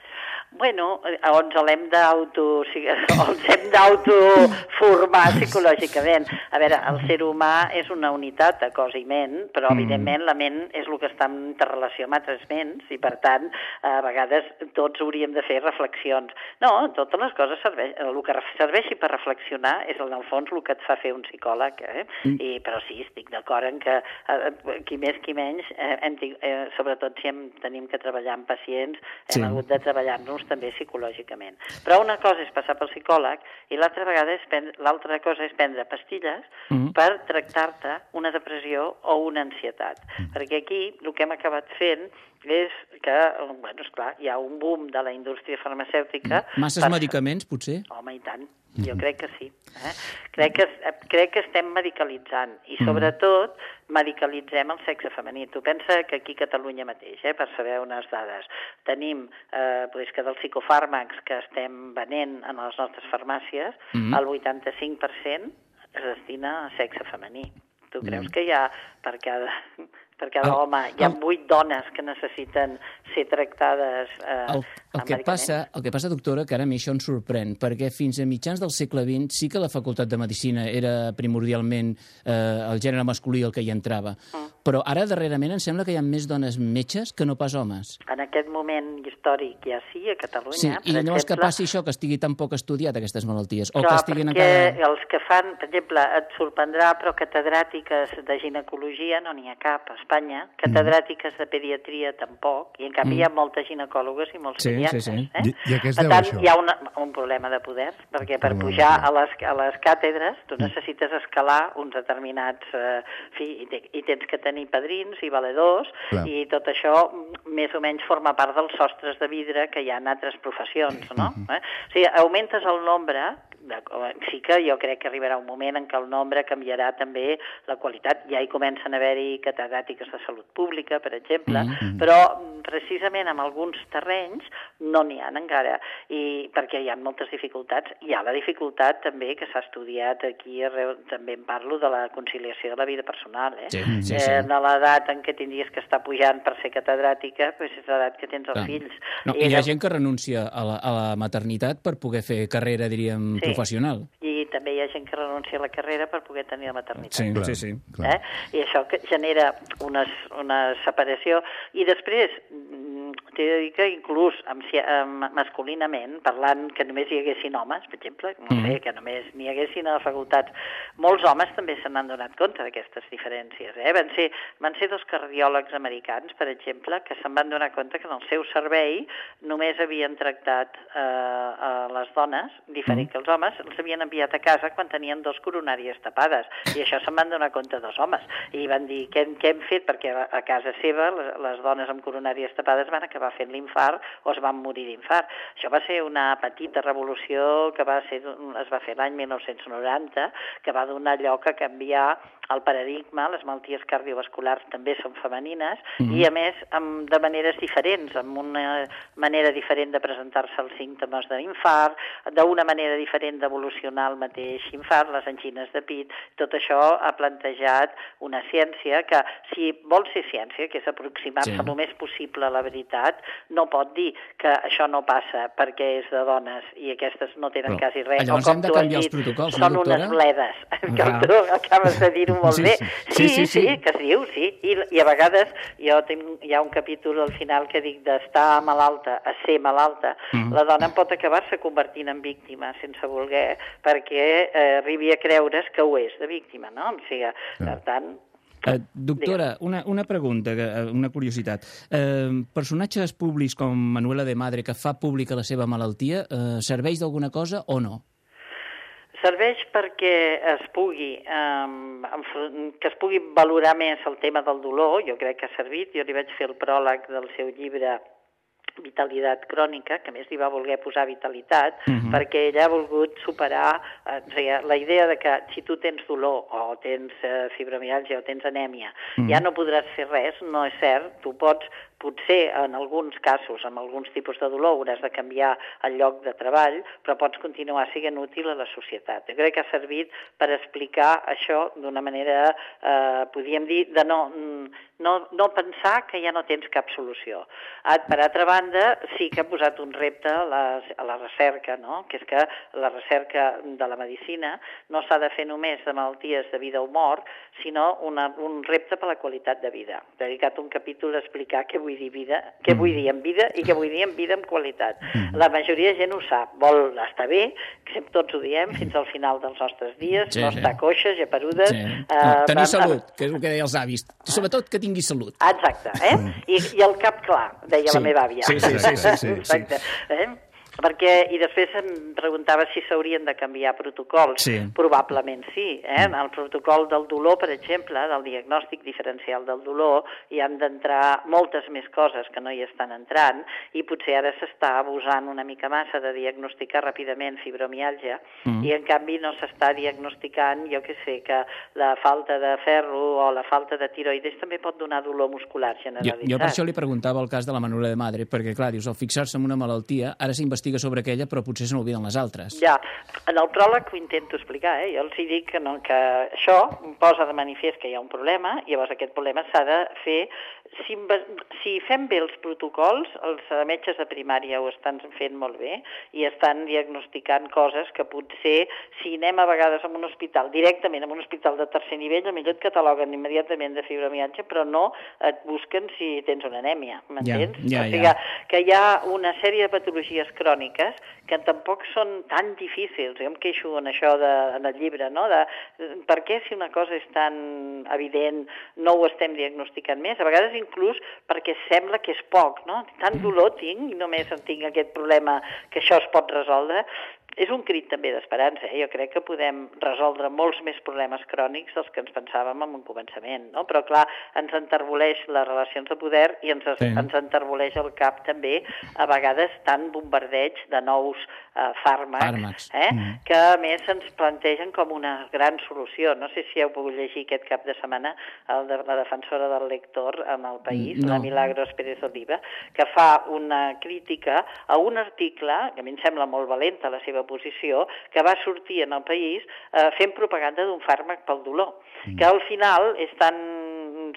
Bueno, eh, ens l'hem d'auto... o sigui, ens hem d'autoformar psicològicament. A veure, el ser humà és una unitat de cos i ment, però Mm. evidentment la ment és el que està en interrelació amb altres ments i per tant a vegades tots hauríem de fer reflexions. No, totes les coses serveix, el que serveixi per reflexionar és en el fons el que et fa fer un psicòleg, eh? I, però sí, estic d'acord en que eh, qui més qui menys, eh, hem, eh, sobretot si hem, tenim que treballar amb pacients, hem Sí. hagut de treballar-nos també psicològicament. Però una cosa és passar pel psicòleg i l'altra vegada és prendre, l'altra cosa és prendre pastilles Mhm. per tractar-te una depressió o una ansietat. Perquè aquí el que hem acabat fent és que, bueno, esclar, hi ha un boom de la indústria farmacèutica... Masses per- medicaments, potser? Home, i tant. Jo crec que sí. Eh? Crec, que, crec que estem medicalitzant i, sobretot, medicalitzem el sexe femení. Tu pensa que aquí a Catalunya mateix, eh, per saber unes dades, tenim eh, pues que dels psicofàrmacs que estem venent en les nostres farmàcies, Mhm. el 85% es destina a sexe femení. Tu creus que hi ha per cada, per cada El- home hi ha vuit dones que necessiten ser tractades eh, El- El que, passa, el que passa, doctora, que ara a mi això em sorprèn, perquè fins a mitjans del segle XX sí que la Facultat de Medicina era primordialment eh, el gènere masculí el que hi entrava. Mm. Però ara, darrerament, em sembla que hi ha més dones metges que no pas homes. En aquest moment històric ja sí, a Catalunya, Sí, i llavors que exemple, passi això, que estigui tan poc estudiat, aquestes malalties, o que estiguin encara... els que fan, per exemple, et sorprendrà, però catedràtiques de ginecologia no n'hi ha cap a Espanya, catedràtiques de pediatria tampoc, i en canvi Mm. hi ha moltes ginecòlogues i molts Sí, sí, sí. Eh? I- i a què es per deu tant, això? hi ha una, un problema de poder, perquè per Problema pujar a les, a les càtedres Mm. tu necessites escalar uns determinats... Eh, fi, i, te, I tens que tenir padrins i valedors, Clar. i tot això mm, més o menys forma part dels sostres de vidre que hi ha en altres professions, no? eh? O sigui, augmentes el nombre, de, sí que jo crec que arribarà un moment en què el nombre canviarà també la qualitat. Ja hi comencen a haver-hi catedràtiques de salut pública, per exemple, Mhm. però mm, precisament en alguns terrenys no n'hi ha encara, i perquè hi ha moltes dificultats. Hi ha la dificultat també que s'ha estudiat aquí, arreu, també en parlo de la conciliació de la vida personal. Eh? Sí, sí, sí. Eh, de l'edat en què tindries que estar pujant per ser catedràtica, doncs és l'edat que tens els Clar. fills. No, hi ha gent que renuncia a la, a la maternitat per poder fer carrera, diríem, Sí. Professional. I també hi ha gent que renuncia a la carrera per poder tenir la maternitat. Sí, Clar, sí, sí. clar. Eh? I això que genera una, una separació. I després, mm, t'he de dir que inclús amb, amb, masculinament, parlant que només hi haguessin homes, per exemple, no sé, que només n'hi haguessin a les facultats, molts homes també se n'han donat compte d'aquestes diferències. Eh? Van, ser, van ser dos cardiòlegs americans, per exemple, que se'n van donar compte que en el seu servei només havien tractat eh, a les dones, diferent que els homes, els havien enviat a casa quan tenien dos coronàries tapades. I això se'n van donar compte dos homes. I van dir, què, què hem fet? Perquè a, a casa seva les, les dones amb coronàries tapades van acabar fent l'infart o es van morir d'infart. Això va ser una petita revolució que va ser, es va fer l'any 1990, que va donar lloc a canviar el paradigma, les malalties cardiovasculars també són femenines, Mhm. i a més amb, de maneres diferents, amb una manera diferent de presentar-se els símptomes de l'infart, d'una manera diferent d'evolucionar el mateix infart, les angines de pit, tot això ha plantejat una ciència que, si vol ser ciència, que és aproximar-se Sí. el més possible a la veritat, no pot dir que això no passa perquè és de dones i aquestes no tenen Però, quasi res. llavors o com hem de tu has canviar els dit, protocols, no, són doctora? unes bledes, que Ah. tu acabes de dir-ho molt Sí, bé. sí. Sí, sí, sí. sí, que es diu, sí. I, i a vegades jo tinc, hi ha un capítol al final que dic d'estar malalta a ser malalta, Mhm. la dona pot acabar-se convertint en víctima sense voler perquè eh, arribi a creure's que ho és de víctima, no? O sigui, per tant, Eh, doctora, una, una pregunta, eh, una curiositat. Eh, personatges públics com Manuela de Madre, que fa pública la seva malaltia, eh, serveix d'alguna cosa o no? Serveix perquè es pugui, um, que es pugui valorar més el tema del dolor, jo crec que ha servit, jo li vaig fer el pròleg del seu llibre vitalitat crònica, que a més li va voler posar vitalitat, Mhm. perquè ella ha volgut superar eh, la idea de que si tu tens dolor o tens eh, fibromialgia o tens anèmia, Mhm. ja no podràs fer res, no és cert, tu pots potser en alguns casos, amb alguns tipus de dolor, hauràs de canviar el lloc de treball, però pots continuar sent útil a la societat. Jo crec que ha servit per explicar això d'una manera, eh, podríem dir, de no, mm, no, no pensar que ja no tens cap solució. Ah, Per altra banda, sí que ha posat un repte a la, a la recerca, no? que és que la recerca de la medicina no s'ha de fer només de malalties de vida o mort, sinó una, un repte per la qualitat de vida. He dedicat un capítol a explicar què vull dir vida, què vull dir en vida i què vull dir en vida amb qualitat. La majoria de gent ho sap, vol estar bé, que tots ho diem, fins al final dels nostres dies, Sí, no sí. estar coixes, geperudes... Sí. eh, tenir amb- salut, que és el que deia els avis. Sobretot que tingui salut. Exacte, eh? I, I el cap clar, deia Sí. la meva àvia. Sí, sí, sí, sí, sí, Exacte. Eh? Perquè, i després em preguntava si s'haurien de canviar protocols. Sí. Probablement sí. Eh? En el protocol del dolor, per exemple, del diagnòstic diferencial del dolor, hi han d'entrar moltes més coses que no hi estan entrant i potser ara s'està abusant una mica massa de diagnosticar ràpidament fibromialgia Mm. i en canvi no s'està diagnosticant, jo que sé, que la falta de ferro o la falta de tiroides també pot donar dolor muscular Jo, generalitzat. jo per això li preguntava el cas de la Manuela de Madre, perquè, clar, dius, al fixar-se en una malaltia, ara s'investiga investiga sobre aquella, però potser se n'obliden les altres. Ja, en el pròleg ho intento explicar, eh? jo els hi dic que, no, que això posa de manifest que hi ha un problema, i llavors aquest problema s'ha de fer... Si, si fem bé els protocols, els eh, metges de primària ho estan fent molt bé i estan diagnosticant coses que potser, si anem a vegades a un hospital, directament a un hospital de tercer nivell, millor et cataloguen immediatament de fibromialgia, però no et busquen si tens una anèmia, m'entens? ja, o sigui, ja. que hi ha una sèrie de patologies cròniques que tampoc són tan difícils. Jo em queixo en això de, en el llibre, no? De, per què si una cosa és tan evident no ho estem diagnosticant més? A vegades inclús perquè sembla que és poc, no? Tant dolor tinc i només en tinc aquest problema que això es pot resoldre. És un crit també d'esperança. Eh? Jo crec que podem resoldre molts més problemes crònics dels que ens pensàvem en un començament, no? Però, clar, ens enterboleix les relacions de poder i ens, Sí. ens enterboleix el cap també, a vegades, tant bombardeig de nous eh, fàrmacs, Fàrmacs. Eh? Mm. que a més ens plantegen com una gran solució. No sé si heu pogut llegir aquest cap de setmana el de la defensora del lector en el país, No. la Milagros Pérez Oliva, que fa una crítica a un article, que a mi em sembla molt valenta la seva posició, que va sortir en el país eh, fent propaganda d'un fàrmac pel dolor, que al final és tan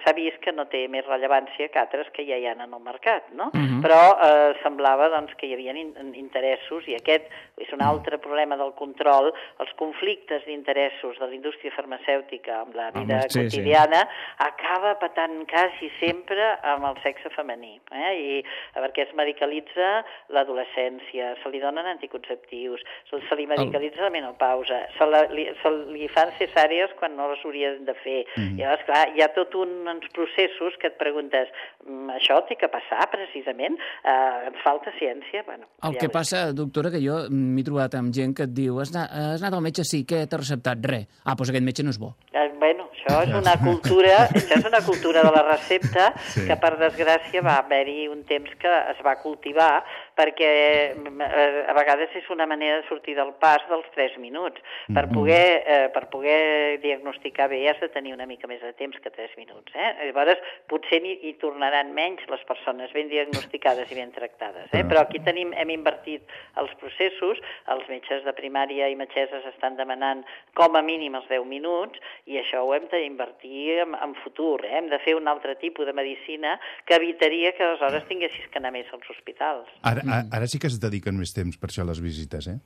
s'ha vist que no té més rellevància que altres que ja hi ha en el mercat, no? Mhm. Però eh, semblava doncs, que hi havia in interessos i aquest és un altre problema del control, els conflictes d'interessos de la indústria farmacèutica amb la vida Home, sí, sí. quotidiana acaba patant quasi sempre amb el sexe femení, eh? I, perquè es medicalitza l'adolescència, se li donen anticonceptius, se, se li medicalitza la menopausa, se, la, li, se li fan cesàries quan no les haurien de fer. Mhm. I llavors, clar, hi ha tot un, uns processos que et preguntes, "Mm, això té que passar precisament? Eh, ens falta ciència? Bueno, El ja que passa, doctora, que jo m'he trobat amb gent que et diu has anat, has anat al metge, sí, què t'ha receptat? Res. Ah, doncs aquest metge no és bo. Eh, Bueno, això és una cultura, això és una cultura de la recepta Sí. que per desgràcia va haver-hi un temps que es va cultivar perquè mm, eh, a vegades és una manera de sortir del pas dels 3 minuts. Per Mhm. poder, eh, per poder diagnosticar bé has de tenir una mica més de temps que 3 minuts. Eh? Llavors, potser hi, hi tornaran menys les persones ben diagnosticades i ben tractades. Eh? Però- aquí tenim, hem invertit els processos, els metges de primària i metgesses estan demanant com a mínim els 10 minuts i això ho hem d'invertir en, en futur. Eh? Hem de fer un altre tipus de medicina que evitaria que aleshores tinguessis que anar més als hospitals. Ara, ara sí que es dediquen més temps per això a les visites, eh?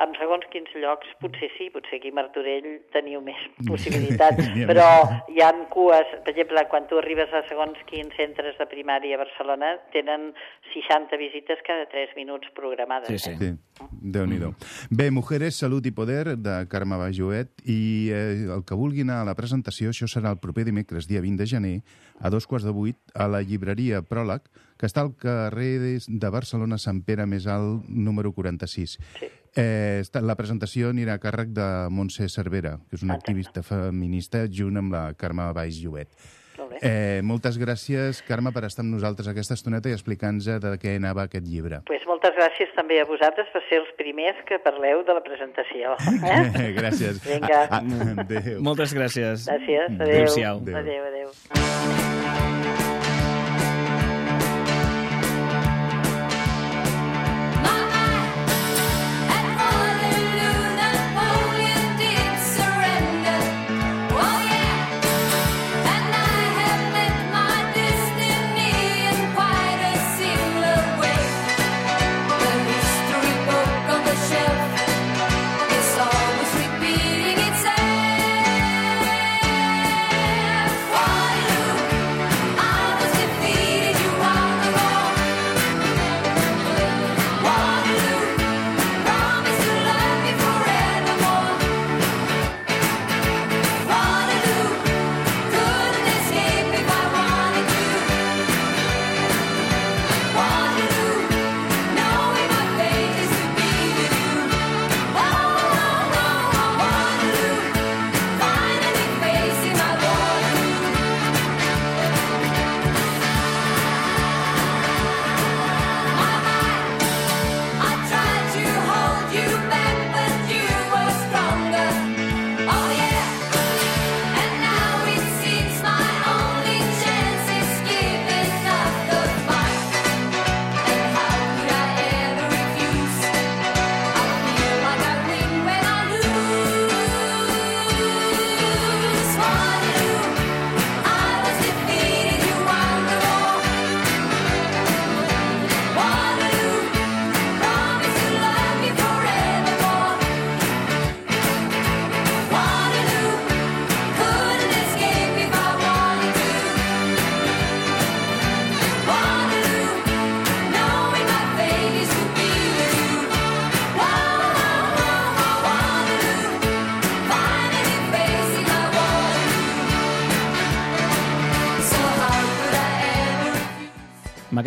En segons quins llocs potser sí, potser aquí a Martorell teniu més possibilitats, ha però hi han cues, per exemple, quan tu arribes a segons quins centres de primària a Barcelona, tenen 60 visites cada 3 minuts programades. Sí, sí. Eh? Sí, Déu-n'hi-do. Bé, Mujeres, Salut i Poder, de Carme Bajoet, i eh, el que vulgui anar a la presentació, això serà el proper dimecres, dia 20 de gener, a dos quarts de vuit, a la llibreria Pròleg, que està al carrer de- de Barcelona, Sant Pere Més Alt, número 46. Sí. Eh, està- la presentació anirà a càrrec de Montse Cervera, que és una activista feminista, junt amb la Carme Baix Llobet. Eh, moltes gràcies, Carme, per estar amb nosaltres aquesta estoneta i explicar-nos de què anava aquest llibre. Pues moltes gràcies també a vosaltres per ser els primers que parleu de la presentació. Eh? gràcies. Vinga. Ah, ah, adéu. Moltes gràcies. Gràcies, adéu. Adéu-siau. Adéu. Adéu, adéu.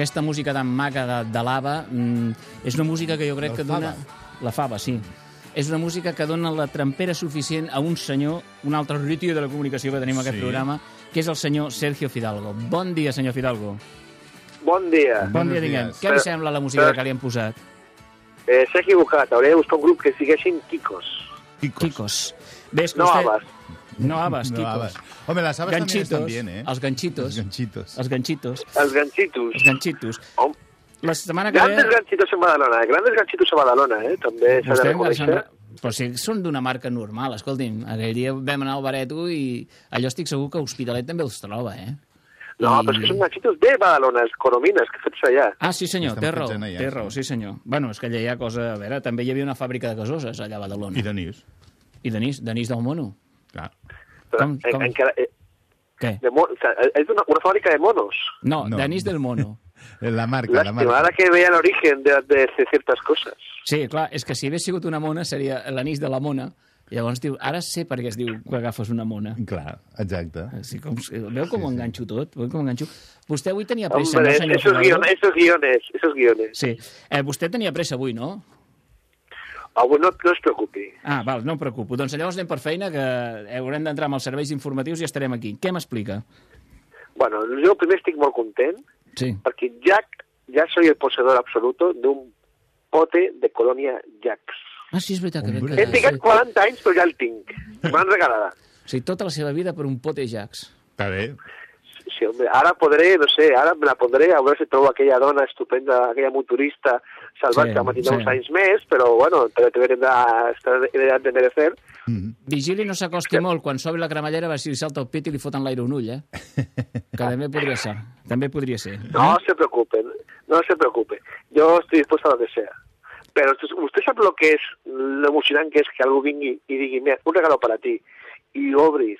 Aquesta música tan maca de, de lava, mm, és una música que jo crec El que dona... La fava, sí. És una música que dona la trempera suficient a un senyor, un altre ritio de la comunicació que tenim a aquest Sí. programa, que és el senyor Sergio Fidalgo. Bon dia, senyor Fidalgo. Bon dia. Bon dia, diguem. Què li sembla la música però- que li han posat? Eh, S'ha equivocat, hauria de buscar un grup que es diguessin Kikos. Kikos. Kikos. Bé, és que No vostè... Abbas. No Abbas, No. Abbas. Hombre, las habas también Ganchitos. están bien, ¿eh? Els ganchitos. Los ganchitos. Els ganchitos. Els ganchitos. Els ganchitos. Hom, La setmana que grandes ve... ganchitos en Badalona, grandes ganchitos a Badalona, eh? també s'ha de reconèixer. Però si són d'una marca normal, escolti'm, aquell dia vam anar al Bareto i allò estic segur que Hospitalet també els troba, eh? No, I- però és que són ganchitos de Badalona, els coromines, que fets allà. Ah, sí senyor, té raó, té sí. raó, sí senyor. Bueno, és que allà hi ha cosa... A veure, també hi havia una fàbrica de gasoses allà a Badalona. I d'anís. I d'anís, d'anís del mono. Clar. Però Com- en- com? encara, eh, Què? de mo, o sea, és una, una fàbrica de monos. No, No. d'anís del mono. La marca, la Lástima, ara marca. que veia l'origen de, de, de ciertas cosas. Sí, clar, és que si hagués sigut una mona seria l'anís de la mona. Llavors diu, ara sé per què es diu que agafes una mona. Clar, exacte. Així com, veu com ho enganxo tot? Veu com enganxo? Vostè avui tenia pressa, Hombre, no, senyor esos guiones, esos guiones, esos guiones. Sí. Eh, vostè tenia pressa avui, no? Avui no, no es preocupi. Ah, val, no em preocupo. Doncs llavors anem per feina, que haurem d'entrar amb els serveis informatius i estarem aquí. Què m'explica? Bueno, jo primer estic molt content Sí. perquè Jack, ja soy el poseedor absoluto d'un pote de colònia Jacks. Ah, sí, és veritat que Hombre. He trigat Sí. 40 anys, però ja el tinc. Me l'han regalada. sí, tota la seva vida per un pote Jax. Està bé. Sí, hombre, ara podré, no sé, ara me la pondré a veure si trobo aquella dona estupenda, aquella motorista salvatge Sí, que m'ha tingut sí. uns anys més, però bueno, te deberem d'estar en edat de merecer. Mm. Vigili no s'acosti molt. Quan s'obre la cremallera va si li salta el pit i li foten l'aire un ull, eh? Que també podria ser. També podria ser. No se preocupen, no se preocupe. Yo estoy dispuesto a lo que sea. Pero usted, sabe lo que es, lo emocionante que es que algo vingui i digui, mira, un regalo para ti, i obris,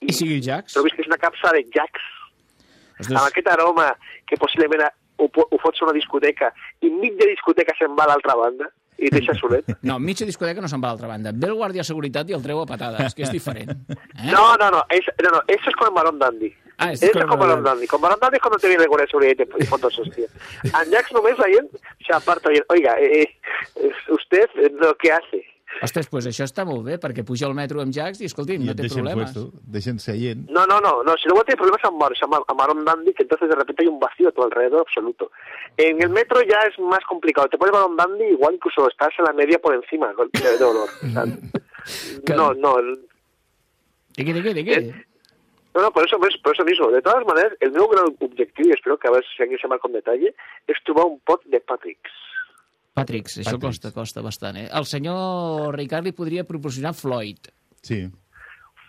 I sigui Jax? trobis que és una capsa de Jacks, Ostres, amb aquest aroma que possiblement ho, ho fots a una discoteca i mig de discoteca se'n va a l'altra banda i deixa solet. No, mitja discoteca no se'n va a l'altra banda. Ve el guàrdia de seguretat i el treu a patades, que és diferent. Eh? No, no, no, es, no, no, eso es con el Marón Dandy. Ah, es eso con es el con Marón Dandy. Con Marón Dandy es cuando te viene con el seguridad y te fotos, hostia. En Jax només la gent se aparta dient, oiga, eh, eh, usted lo que hace. Ostres, doncs això està molt bé, perquè puja al metro amb Jax i, escolti'm, I no té problemes. puesto, deixen seient. No, no, no, no, si luego tiene problemas a, Mar a Marón Dandy, que entonces de repente hay un vacío a tu alrededor absoluto. En el metro ya es más complicado. Te pones Marón Dandy, igual incluso estás en la media por encima de, de olor. O sea, no, no, Digui, digui, digui. No, no, por eso, pues, por eso mismo. De todas maneras, el meu gran objectiu, i espero que a veure si alguien se marca con detalle, és trobar un pot de Patricks. Patricks, això Patricks. costa, costa bastant, eh? El senyor Ricard li podria proporcionar Floyd. Sí.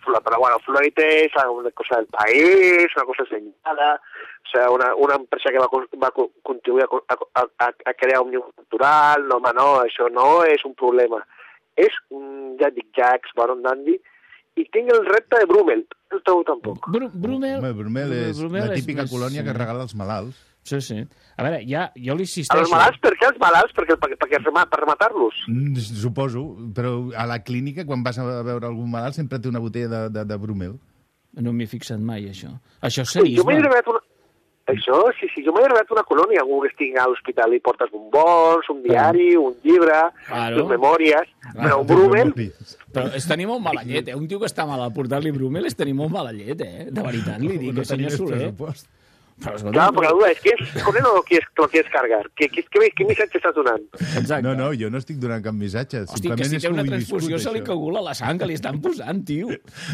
Pero bueno, Floyd es una cosa del país, una cosa señalada, o sea, una, una empresa que va, va contribuir a, a, a, a crear un unió cultural, no, home, no, això no és un problema. És, mm, ja dic, Jax, Baron Dandy, i tinc el repte de Brummel, no el trobo tampoc. Bru Brumel... Home, Brumel és Brumel la típica més- colònia que regala als malalts. Sí, sí. A veure, ja, jo li A insisteixo... los malalts, per què els malalts? Perquè, perquè, perquè rema- per rematar-los. Mm, Suposo, però a la clínica, quan vas a veure algun malalt, sempre té una botella de, de, de Brumel. No m'hi he fixat mai, això. Això és Sí, jo m'he serisme. regalat una... Això, sí, sí, jo m'he regalat una colònia, algú que estigui a l'hospital i portes bombons, un diari, un llibre, Claro. tus memòries, però un memòries. Però és tenir molt mala llet, eh? Un tio que està mal a portar-li Brumel és tenir molt mala llet, eh? De veritat, li dic, No eh, senyor Soler. pressupost. Però, escolta, Claro, porque la duda es, ¿quieres con él o lo quieres, lo quieres cargar? ¿Qué, qué, qué, qué missatge estàs donant? Exacte. No, no, jo no estic donant cap missatge. Hosti, que si és té una transfusió se li això. coagula la sang que li estan posant, tio.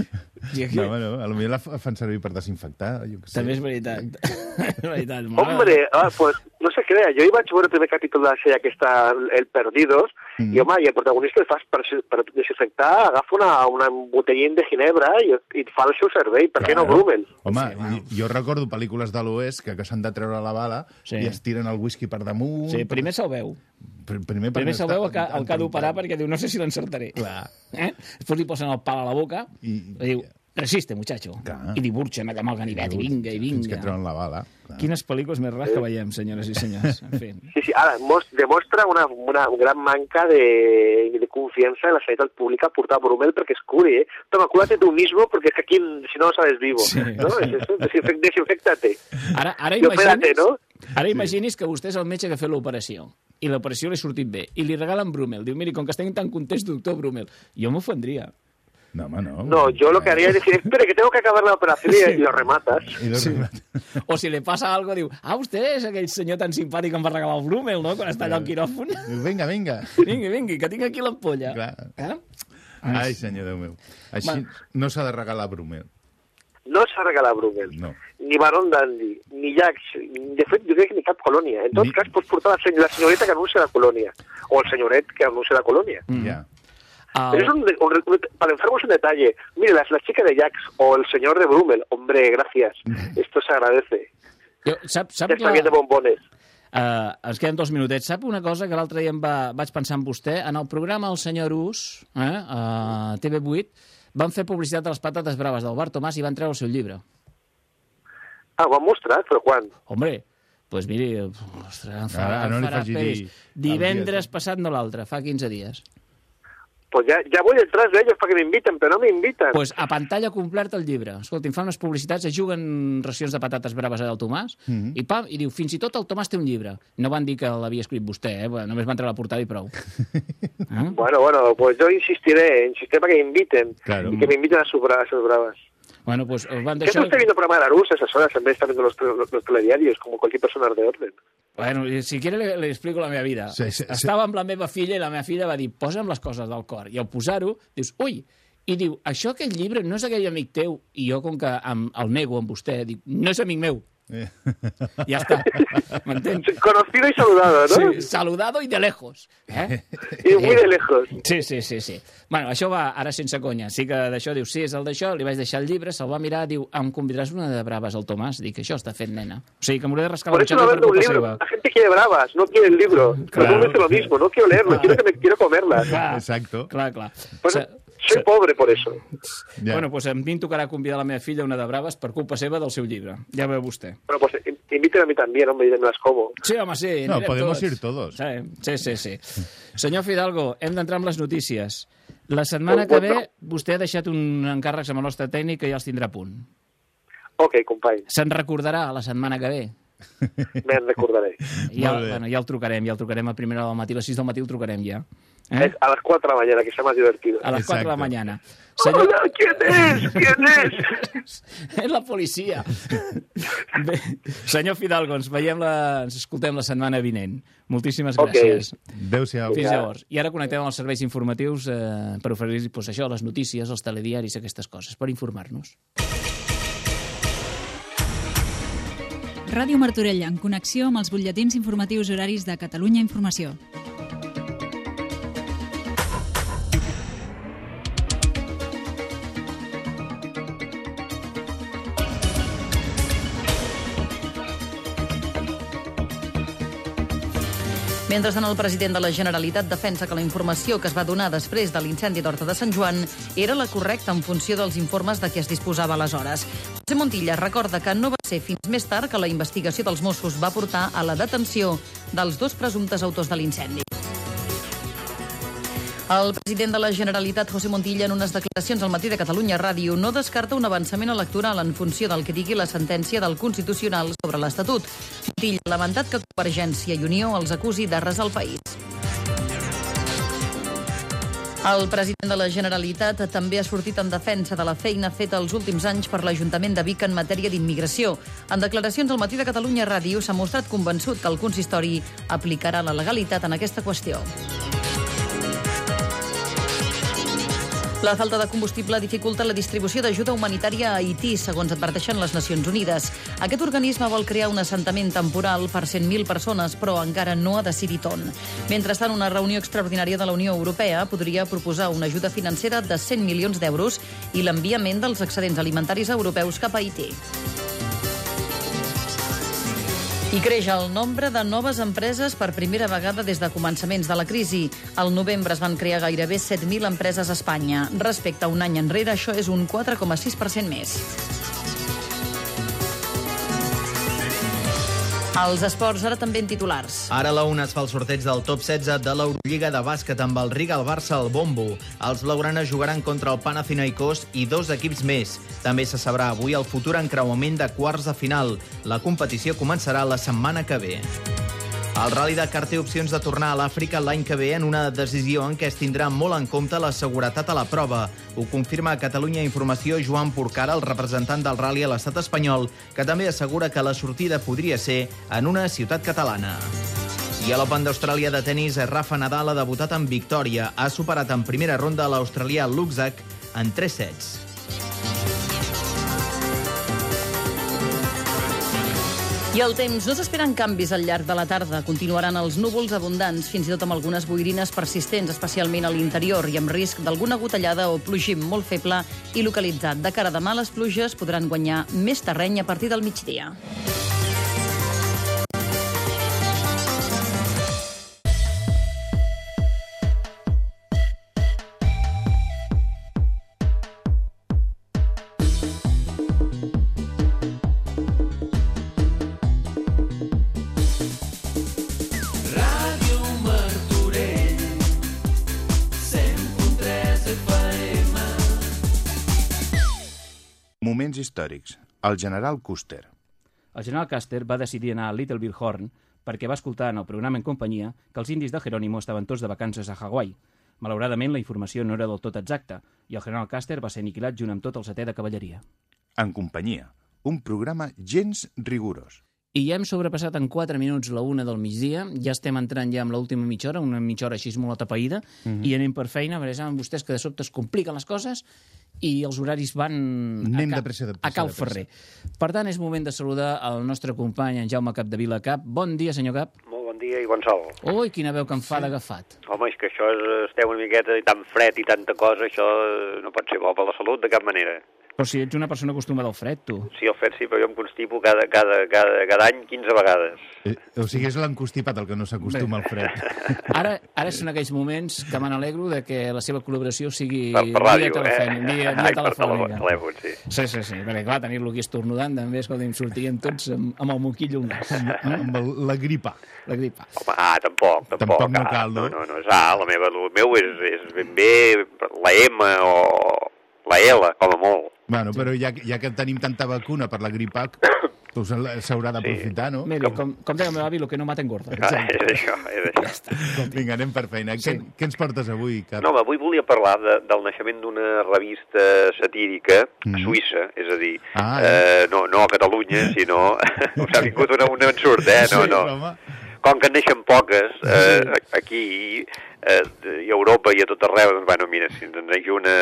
I aquí... No, bueno, a lo millor la fa- fan servir per desinfectar, jo què sé. També és veritat. és veritat. Hombre, ah, pues no se crea, jo hi vaig veure el primer capítol de la sèrie aquesta, El Perdidos, Mm. i home, i el protagonista el fas per, per desinfectar, agafa una, una botellín de ginebra i, i et fa el seu servei, per què no. Brummel? Home, Sí, va. jo recordo pel·lícules de l'Oest que, que s'han de treure la bala Sí. i es tiren el whisky per damunt. Sí, primer se'l veu. Pr- Primer, Primer se'l veu el que, el que ha d'operar perquè diu, no sé si l'encertaré. Eh? Després li posen el pal a la boca i, I- i diu, resiste, muchacho. Clar. I diburgen allà amb el ganivet, i vinga, i Fins que vinga. treuen la bala. Clar. Quines pel·lícules més rares que veiem, senyores i senyors. En fi. Sí, sí, ara mos, demostra una, una gran manca de, de confianza en la sanidad pública portar bromel perquè es cure, eh? Toma, cúrate tú mismo porque es que aquí, si no, sales vivo, Sí. ¿no? Es eso, desinfec desinfectate. Ara, ara I opérate, imagini's, no? ara imagini's que vostè és el metge que ha fet l'operació i l'operació li ha sortit bé i li regalen Brumel. Diu, miri, com que estem tan contents, doctor Brumel. Jo m'ofendria. No, home, no. No, yo lo que haría es decir, espere, que tengo que acabar la operación y- y lo rematas. I doncs, O si li passa alguna diu, ah, vostè és aquell senyor tan simpàtic que em va regalar el Brumel, no?, quan està allà al quiròfon. Vinga, vinga. Vingui, vingui, que tinc aquí l'ampolla. Eh? Ai, senyor Déu meu. Així Va. no s'ha de regalar Brumel. No s'ha regalat Brumel. No. Ni Baron Dandy, ni Jax, de fet, jo crec que ni cap colònia. En tot Ni- cas, pots portar la, la senyoreta que anuncia la colònia, o el senyoret que anuncia la colònia. Mm. Ja. Pero es un, un- un- para el enfermo es un detalle. Mire, la, la chica de Jax o el señor de Brumel, hombre, gracias. Esto se agradece. Jo, sap, sap que... de bombones. Uh, ens queden dos minutets. Sap una cosa que l'altre dia em va, vaig pensar en vostè? En el programa El senyor Us, eh, a TV8, van fer publicitat de les patates braves del Bar Tomàs i van treure el seu llibre. Ah, ho han mostrat? Però quan? Hombre, doncs pues miri, ostres, em farà, Ah, no farà el Divendres dia, passat, no l'altre, fa 15 dies. Pues ya, ya voy detrás de ellos para que me inviten, pero no me invitan. Doncs pues a pantalla completa el llibre. Escolta, fan unes publicitats, es juguen racions de patates braves al Tomàs, Mhm. i pam, i diu, fins i tot el Tomàs té un llibre. No van dir que l'havia escrit vostè, eh? Bueno, només van treure la portada i prou. Eh? Bueno, bueno, pues yo insistiré, insistiré para que me inviten. Claro. Y que me inviten a sus, bra- a sus bravas. Bueno, pues os van ¿Qué está viendo el programa de la luz a esas horas en vez de estar viendo los, los, los telediarios como cualquier persona de orden? Bueno, i si quiere le, le explico la meva vida. Sí, sí, sí. Estava amb la meva filla i la meva filla va dir posa'm les coses del cor. I al posar-ho, dius, ui, i diu, això aquest llibre no és aquell amic teu? I jo, com que em, el nego amb vostè, dic, no és amic meu. Eh. Ja està. M'entens? Conocido y saludado, ¿no? Sí, saludado y de lejos. Eh? Y muy de lejos. Sí, sí, sí, sí. Bueno, això va ara sense conya. Sí que d'això diu, sí, és el d'això, li vaig deixar el llibre, se'l va mirar, diu, em convidaràs una de braves al Tomàs? Dic, això està fet, nena. O sigui, que m'hauré de rascar Por la eso no butxaca vendo per un culpa libro. seva. La gente quiere bravas, no quiere el libro. Claro. Claro. lo mismo, no quiero leerlo, quiero que me quiero comerlas. Clar, Exacto. clar, clar. Bueno, Se- soy pobre por eso. Ja. Bueno, doncs a mi em tocarà convidar la meva filla a una de braves per culpa seva del seu llibre. Ja veu vostè. Bueno, pues in- invíteme a mí también, hombre, y me las como. Sí, home, sí. No, podemos tots. ir todos. Sí, sí, sí. sí. Senyor Fidalgo, hem d'entrar amb les notícies. La setmana que ve vostè ha deixat un encàrrecs amb el nostre tècnic que ja els tindrà a punt. Ok, company, Se'n recordarà la setmana que ve. me recordaré. Ja, bueno, ja el trucarem, ja el trucarem a primera hora del matí, a les 6 del matí el trucarem ja. Eh? A las 4 de la mañana, que sea más divertido. A les 4 de la mañana. Hola, ¿quién es? ¿Quién es? És la policia. Bé, senyor Fidalgo, ens veiem la... ens escoltem la setmana vinent. Moltíssimes Ok. gràcies. Adéu-siau. Fins llavors. I ara connectem amb els serveis informatius eh, per oferir pues, això, les notícies, els telediaris, aquestes coses, per informar-nos. Ràdio Martorell, en connexió amb els butlletins informatius horaris de Catalunya Informació. Mentrestant, el president de la Generalitat defensa que la informació que es va donar després de l'incendi d'Horta de Sant Joan era la correcta en funció dels informes de què es disposava aleshores. José Montilla recorda que no va ser fins més tard que la investigació dels Mossos va portar a la detenció dels dos presumptes autors de l'incendi. El president de la Generalitat, José Montilla, en unes declaracions al matí de Catalunya Ràdio, no descarta un avançament electoral en funció del que digui la sentència del Constitucional sobre l'Estatut. Montilla ha lamentat que Convergència i Unió els acusi d'arrasar el país. El president de la Generalitat també ha sortit en defensa de la feina feta els últims anys per l'Ajuntament de Vic en matèria d'immigració. En declaracions al matí de Catalunya Ràdio s'ha mostrat convençut que el consistori aplicarà la legalitat en aquesta qüestió. La falta de combustible dificulta la distribució d'ajuda humanitària a Haití, segons adverteixen les Nacions Unides. Aquest organisme vol crear un assentament temporal per 100.000 persones, però encara no ha decidit on. Mentrestant, una reunió extraordinària de la Unió Europea podria proposar una ajuda financera de 100 milions d'euros i l'enviament dels excedents alimentaris europeus cap a Haití. I creix el nombre de noves empreses per primera vegada des de començaments de la crisi. Al novembre es van crear gairebé 7.000 empreses a Espanya. Respecte a un any enrere, això és un 4,6% més. Els esports ara també en titulars. Ara la una es fa el sorteig del top 16 de l'Eurolliga de bàsquet amb el Riga, el Barça, el Bombo. Els blaugranes jugaran contra el Panathinaikos i dos equips més. També se sabrà avui el futur encreuament de quarts de final. La competició començarà la setmana que ve. El Rally Dakar té opcions de tornar a l'Àfrica l'any que ve en una decisió en què es tindrà molt en compte la seguretat a la prova. Ho confirma a Catalunya Informació Joan Porcara, el representant del Rally a l'estat espanyol, que també assegura que la sortida podria ser en una ciutat catalana. I a l'Open d'Austràlia de tennis, Rafa Nadal ha debutat amb victòria. Ha superat en primera ronda l'australià Luxac en 3 sets. I el temps. No s'esperen canvis al llarg de la tarda. Continuaran els núvols abundants, fins i tot amb algunes boirines persistents, especialment a l'interior, i amb risc d'alguna gotellada o plogim molt feble i localitzat. De cara a demà, les pluges podran guanyar més terreny a partir del migdia. Històrics. El general Custer. El general Custer va decidir anar a Little Bighorn perquè va escoltar en el programa en companyia que els indis de Jerónimo estaven tots de vacances a Hawaii. Malauradament, la informació no era del tot exacta i el general Custer va ser aniquilat junt amb tot el setè de cavalleria. En companyia. Un programa gens rigorós. I ja hem sobrepassat en 4 minuts la una del migdia, ja estem entrant ja amb l'última mitja hora, una mitja hora així molt atapeïda, Mhm. i anem per feina, perquè saben vostès que de sobte es compliquen les coses i els horaris van Anem a, de pressa, de pressa, a Cal. Ferrer. Per tant, és moment de saludar el nostre company, en Jaume Capdevila Cap. Bon dia, senyor Cap. Molt bon dia i bon sol. Ui, quina veu que em fa d'agafat. Home, és que això és, esteu una miqueta i tan fred i tanta cosa, això no pot ser bo per la salut de cap manera. Però si ets una persona acostumada al fred, tu. Sí, el fet sí, però jo em constipo cada, cada, cada, cada any 15 vegades. Eh, o sigui, és l'encostipat el que no s'acostuma al fred. Ara, ara són aquells moments que me n'alegro de que la seva col·laboració sigui Per, per ràdio, via, telefònica, eh? via, via Ai, per telefònica. telèfon, sí. Sí, sí, sí, perquè clar, tenir-lo aquí estornudant també, escolta'm, sortíem tots amb, amb el moquillo al nas. amb el, la gripa. La gripa. Home, ah, tampoc, tampoc. Tampoc no ah, cal, no? No, no, no és A, la meva, el meu és, és ben bé la M o la L, com a molt. Bueno, però ja, ja que tenim tanta vacuna per la gripa, doncs s'haurà d'aprofitar, no? Mira, com, com deia el meu avi, el que no mata engorda. Ah, és això, és això. Vinga, anem per feina. Sí. Què, què ens portes avui, Cap? No, home, avui volia parlar de, del naixement d'una revista satírica Mhm. a Suïssa, és a dir, Ah, eh, no, no a Catalunya, sinó... us ha vingut una, una ensurt, eh? No, Sí, no. home. Com que en neixen poques, eh, aquí eh, i a Europa i a tot arreu, doncs, bueno, mira, si ens en neix una...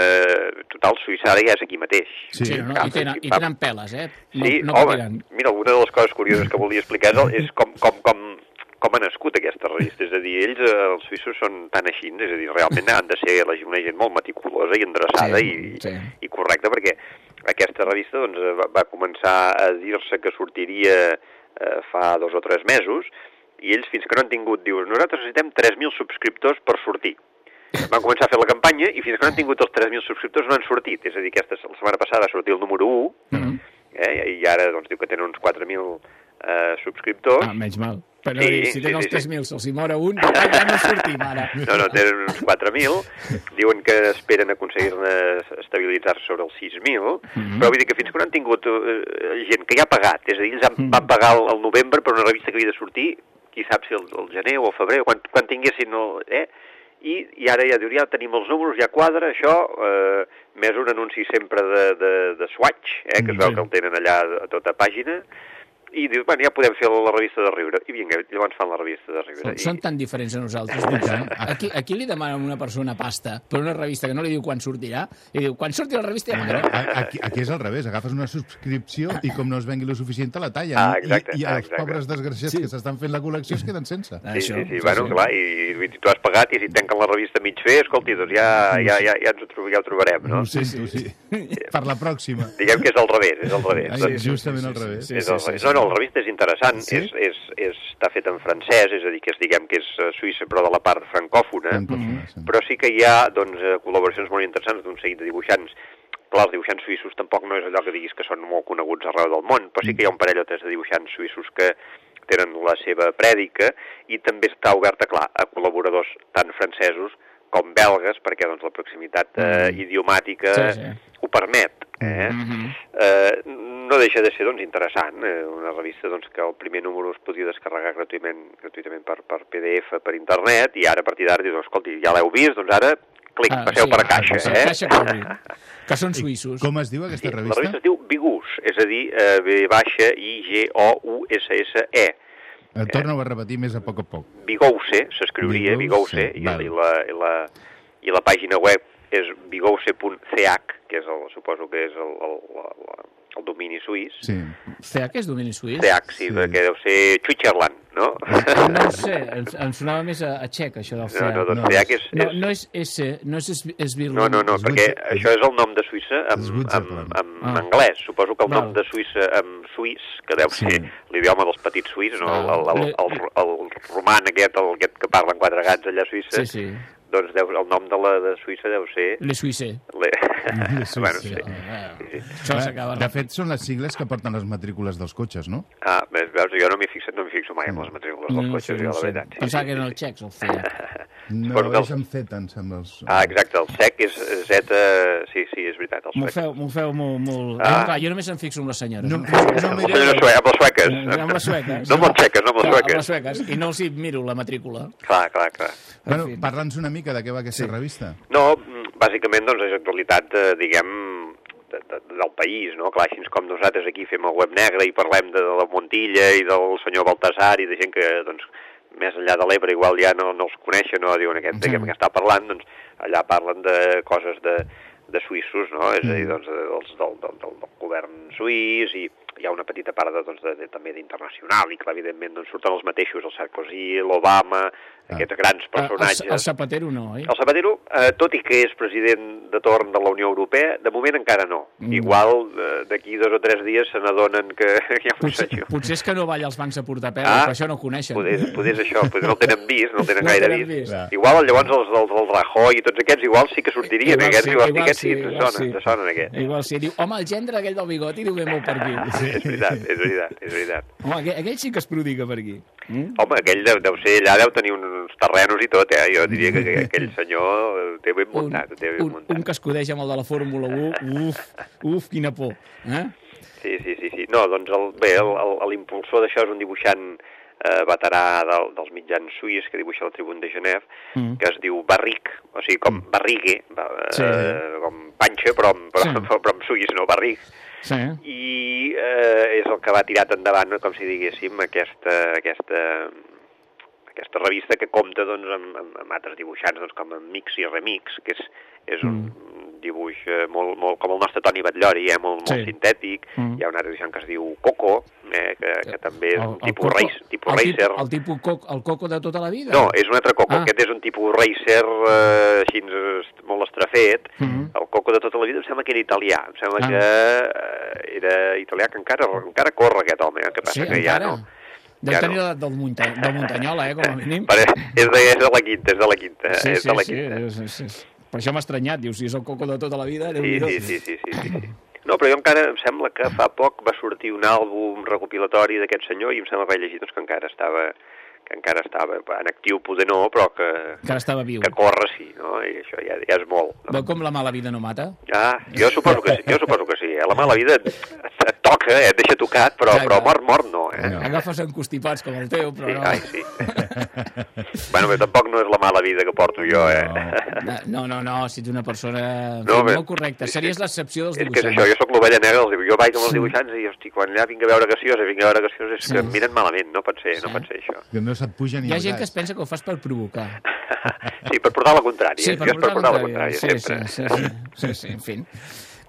Total, Suïssa ara ja és aquí mateix. Sí, sí no, no, i, tenen, i tenen peles, eh? No, Sí, no home, patiran. mira, alguna de les coses curioses que volia explicar és, és com, com, com, com ha nascut aquesta revista. És a dir, ells, eh, els suïssos, són tan així, és a dir, realment han de ser la- una gent molt meticulosa i endreçada Sí, i, sí. i correcta, perquè aquesta revista doncs, va, va començar a dir-se que sortiria eh, fa dos o tres mesos, i ells, fins que no han tingut, dius, nosaltres necessitem 3.000 subscriptors per sortir. Van començar a fer la campanya i fins que no han tingut els 3.000 subscriptors no han sortit. És a dir, aquesta, la setmana passada va sortir el número 1, Mm-hmm. eh, i ara doncs, diu que tenen uns 4.000 eh, subscriptors. Ah, menys mal. Però Sí, sí, si sí, tenen els sí, sí. 3.000, se'ls hi mora un, ja, no sortim ara. No, no, tenen uns 4.000. Diuen que esperen aconseguir-ne estabilitzar-se sobre els 6.000, Mhm. però vull dir que fins que no han tingut eh, gent que ja ha pagat, és a dir, ells han, van pagar el, el novembre per una revista que havia de sortir, qui sap si el, el gener o el febrer, o quan, quan tinguessin el... Eh? I, I ara ja diu, ja tenim els números, ja quadra, això, eh, més un anunci sempre de, de, de Swatch, eh, que es veu que el tenen allà a tota pàgina, i diu, bueno, ja podem fer la revista de riure. I vinga, llavors fan la revista de riure. Són, I, són tan diferents a nosaltres. Aquí, aquí li demanen a una persona pasta per una revista que no li diu quan sortirà, i diu, quan surti la revista ja m'agrada. a- aquí, aquí és al revés, agafes una subscripció i com no es vengui lo suficient te la tallen. Ah, exacte, I, i els exacte. pobres desgraciats que s'estan fent la col·lecció es queden sense. Sí, sí, sí, bueno, clar, i, i tu has pagat i si et tanquen la revista mig fer, escolti, doncs ja, ja, ja, ja, ens ho, ja ho trobarem, no? Ho sento, sí. Per la pròxima. Diguem que és al revés, és al revés. Ai, justament al revés. és al revés. No, no, la revista és interessant, Sí? és, és, és, està feta en francès, és a dir, que és, diguem que és eh, suïssa, però de la part francòfona, Francòfona, sí. però sí que hi ha doncs, eh, col·laboracions molt interessants d'un seguit de dibuixants. Clar, els dibuixants suïssos tampoc no és allò que diguis que són molt coneguts arreu del món, però sí que hi ha un parell o tres de dibuixants suïssos que tenen la seva prèdica i també està oberta, clar, a col·laboradors tant francesos com belgues, perquè doncs, la proximitat eh, idiomàtica Sí, sí. ho permet. Eh? eh, no deixa de ser doncs, interessant, eh? una revista doncs, que el primer número es podia descarregar gratuïtament, gratuïtament per, per PDF, per internet, i ara a partir d'ara dius, escolti, ja l'heu vist, doncs ara, clic, Ah, passeu sí, per a caixa. sí, eh? caixa corri. Que són suïssos. Com es diu aquesta La revista? revista es diu Bigus, és a dir, eh, B Eh, Torna-ho a repetir més a poc a poc. Bigouse, s'escriuria Bigouse, Bigouse, i, i, la, i, la, i la pàgina web és bigouse.ch, que és el, suposo que és el, el, el, el domini suís. Sí. CH és domini suís? CH, sí, sí, perquè deu ser Switzerland, no? No ho sé, em, em sonava més a, a txec, això del No, CH. no, doncs CH és- No, és- no és S, no és es, esbirlo. No, no, no, perquè això és el nom de Suïssa en, en, en Ah. anglès. Suposo que el nom Val. de Suïssa en suís, que deu Sí. ser l'idioma dels petits suïs, no? Ah. El, el, el, el, el roman aquest, el, aquest que parlen quatre gats allà a Suïssa, Sí, sí. Doncs deu, el nom de la de Suïssa deu ser... Le Suisse. Le... Sí, bueno, sí. sí. Això s'acaba De fet, són les sigles que porten les matrícules dels cotxes, no? Ah, veus, veus, jo no m'hi fixo, no m'hi fixo mai en les matrícules dels No, cotxes, sí, jo, no la sé. veritat. Pensava que eren els xecs, el CH. No, Suposo que és el- amb Z, em sembla. Els... Ah, exacte, el sec és Z... Sí, sí, és veritat, el M'ho feu, m'ho feu molt... molt... Ah. Ah. Clar, jo només em fixo en les senyores. No, no, no Amb les senyores sue- amb les sueques. Amb les sueques. No amb les txeques, no amb les sueques. Amb les sueques. I no els hi miro la matrícula. Clar, clar, clar. Bueno, parla'ns una mica de què va aquesta revista. No, bàsicament doncs, és actualitat, eh, diguem, de, de, del país, no? Clar, així com nosaltres aquí fem el web negre i parlem de, la Montilla i del senyor Baltasar i de gent que, doncs, més enllà de l'Ebre igual ja no, no els coneixen, no? Diuen aquest, diguem, que està parlant, doncs allà parlen de coses de, de suïssos, no? És a dir, doncs, de, dels, del, del, del, del govern suís i hi ha una petita part de, doncs, de, de, també d'internacional i que evidentment doncs, surten els mateixos, el Sarkozy, l'Obama, aquests grans personatges. Ah, El, el Zapatero no, oi? El Zapatero, eh, tot i que és president de torn de la Unió Europea, de moment encara no. Mm. Igual eh, d'aquí dos o tres dies se n'adonen que hi ha un Potser, senyor. potser és que no balla als bancs a portar peu, Ah, per això no ho coneixen. Poder, poder és això, poder no el tenen vist, no el tenen No gaire tenen vist. vist. Igual llavors els del, del Rajoy i tots aquests igual sí que sortirien, Igual aquests, sí, igual, igual aquests sí, sí, te igual sonen, sí. te sonen aquests. Igual sí, diu, home, el gendre aquell del bigoti diu ve molt per aquí. Sí, és veritat, és veritat, és veritat. Home, aquell, aquell sí que es prodiga per aquí. Mm? Home, aquell deu, deu ser, allà deu tenir uns terrenos i tot, eh? Jo diria que aquell- senyor té ben muntat, té ben Un, muntat. un que es codeix amb el de la Fórmula 1, uf, uf, quina por. Eh? Sí, sí, sí, sí. No, doncs el, bé, el- el- l'impulsor d'això és un dibuixant eh, veterà del, dels mitjans suís que dibuixa la Tribuna de Genève, Mm. que es diu Barric, o sigui, com Barrigue, va, eh, Sí. com panxa, però, amb- però, Sí. però, en suís, no Barrig. Sí. I eh, és el que va tirat endavant, no, com si diguéssim, aquesta, aquesta, aquesta revista que compta doncs, amb, amb, amb altres dibuixants, doncs, com en Mix i Remix, que és, és un dibuix eh, molt, molt, com el nostre Toni Batllori, eh, molt, molt Sí. sintètic. Mm. Hi ha un altre dibuixant que es diu Coco, eh, que, que també és un tipus, coco- race, tipus el, racer. el tipus coc, el coco de tota la vida? No, és un altre Coco. Ah. Aquest és un tipus racer eh, així molt estrafet. Mhm. El Coco de tota la vida em sembla que era italià. Em sembla Ah. que eh, era italià, que encara, encara corre aquest home, eh? que passa Sí, que ja encara? no. Deu ja tenir no. l'edat del, munta del Muntanyola, eh, com a mínim. Però és, de, és de la quinta, és de la quinta. Sí, és sí, de la quinta. sí, sí, sí. Per això m'ha estranyat, diu, si és el coco de tota la vida, sí, sí, sí, sí, sí, sí. No, però jo encara em sembla que fa poc va sortir un àlbum recopilatori d'aquest senyor i em sembla que vaig llegir doncs, que encara estava que encara estava en actiu, poder no, però que, Encara estava viu. que corre sí, no? I això ja, ja és molt. Veu com la mala vida no mata? Ah, jo suposo que sí, jo suposo que sí. Eh? La mala vida et, et toca, eh? et deixa tocat, però, Clar, però mort, mort no, eh? Agafes encostipats com el teu, però Sí, no. ai, sí. bueno, bé, tampoc no és la mala vida que porto jo, eh? No, no, no, si ets una persona No, bé. molt correcta. Series l'excepció dels És que és dibuixants. això, jo sóc l'ovella negra dels dibuixants. Jo vaig amb els Sí. dibuixants i, hosti, quan allà vinc a veure gaseosa, vinc a veure gaseosa, és Sí. que em miren malament, no pot ser, no pot ser això. Que no se't puja ni Hi ha gent que es pensa que ho fas per provocar. Sí, per portar la contrària. Sí, per portar portar la contrària. Sí, sempre. sí, sí, sí, sí, sí, en fi.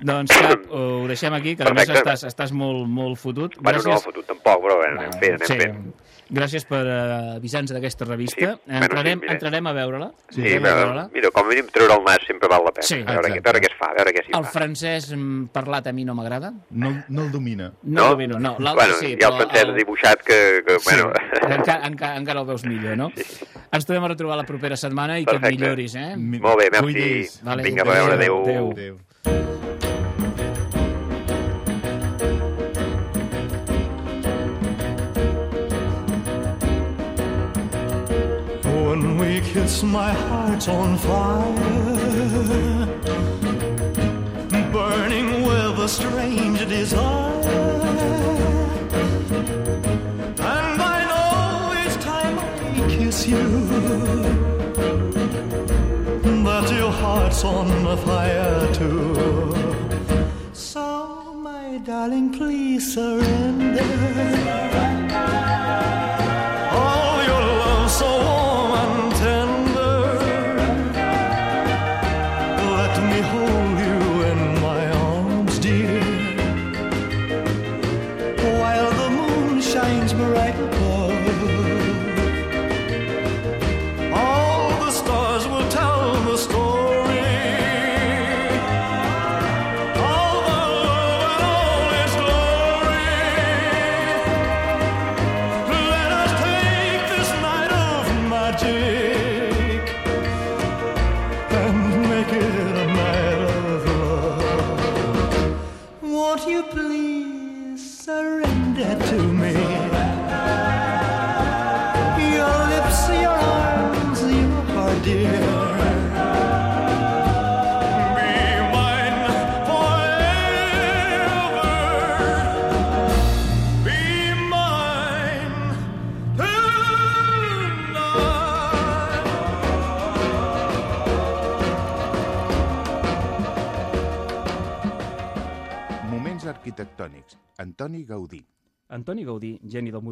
Doncs cap, ho deixem aquí, que a més estàs, estàs molt, molt fotut. Bueno, no, fotut tampoc, però bé, anem fent, anem sí, fent. Gràcies per uh, avisar-nos d'aquesta revista. Sí, bueno, entrarem, sí, mira. entrarem a veure-la. Sí, Entrarem a veure, veure-la. mira, com a mínim treure el nas sempre val la pena. Sí, veure, què, exacte. veure què es fa, veure què s'hi El fa. francès mm, parlat a mi no m'agrada. No, no el domina. No, no? no, no. L'altre bueno, sí, hi ha el francès el- dibuixat que, que Sí, bueno... encara, encara, encara el veus millor, no? Sí. Ens tornem a retrobar la propera setmana i que et Perfecte. milloris, eh? Molt bé, merci. Cuidis. Vale, Vinga, a veure, adéu. adéu. Adéu. Kiss, my heart's on fire, burning with a strange desire. And I know each time I kiss you that your heart's on fire too. So, my darling, please surrender. Oh, your love so warm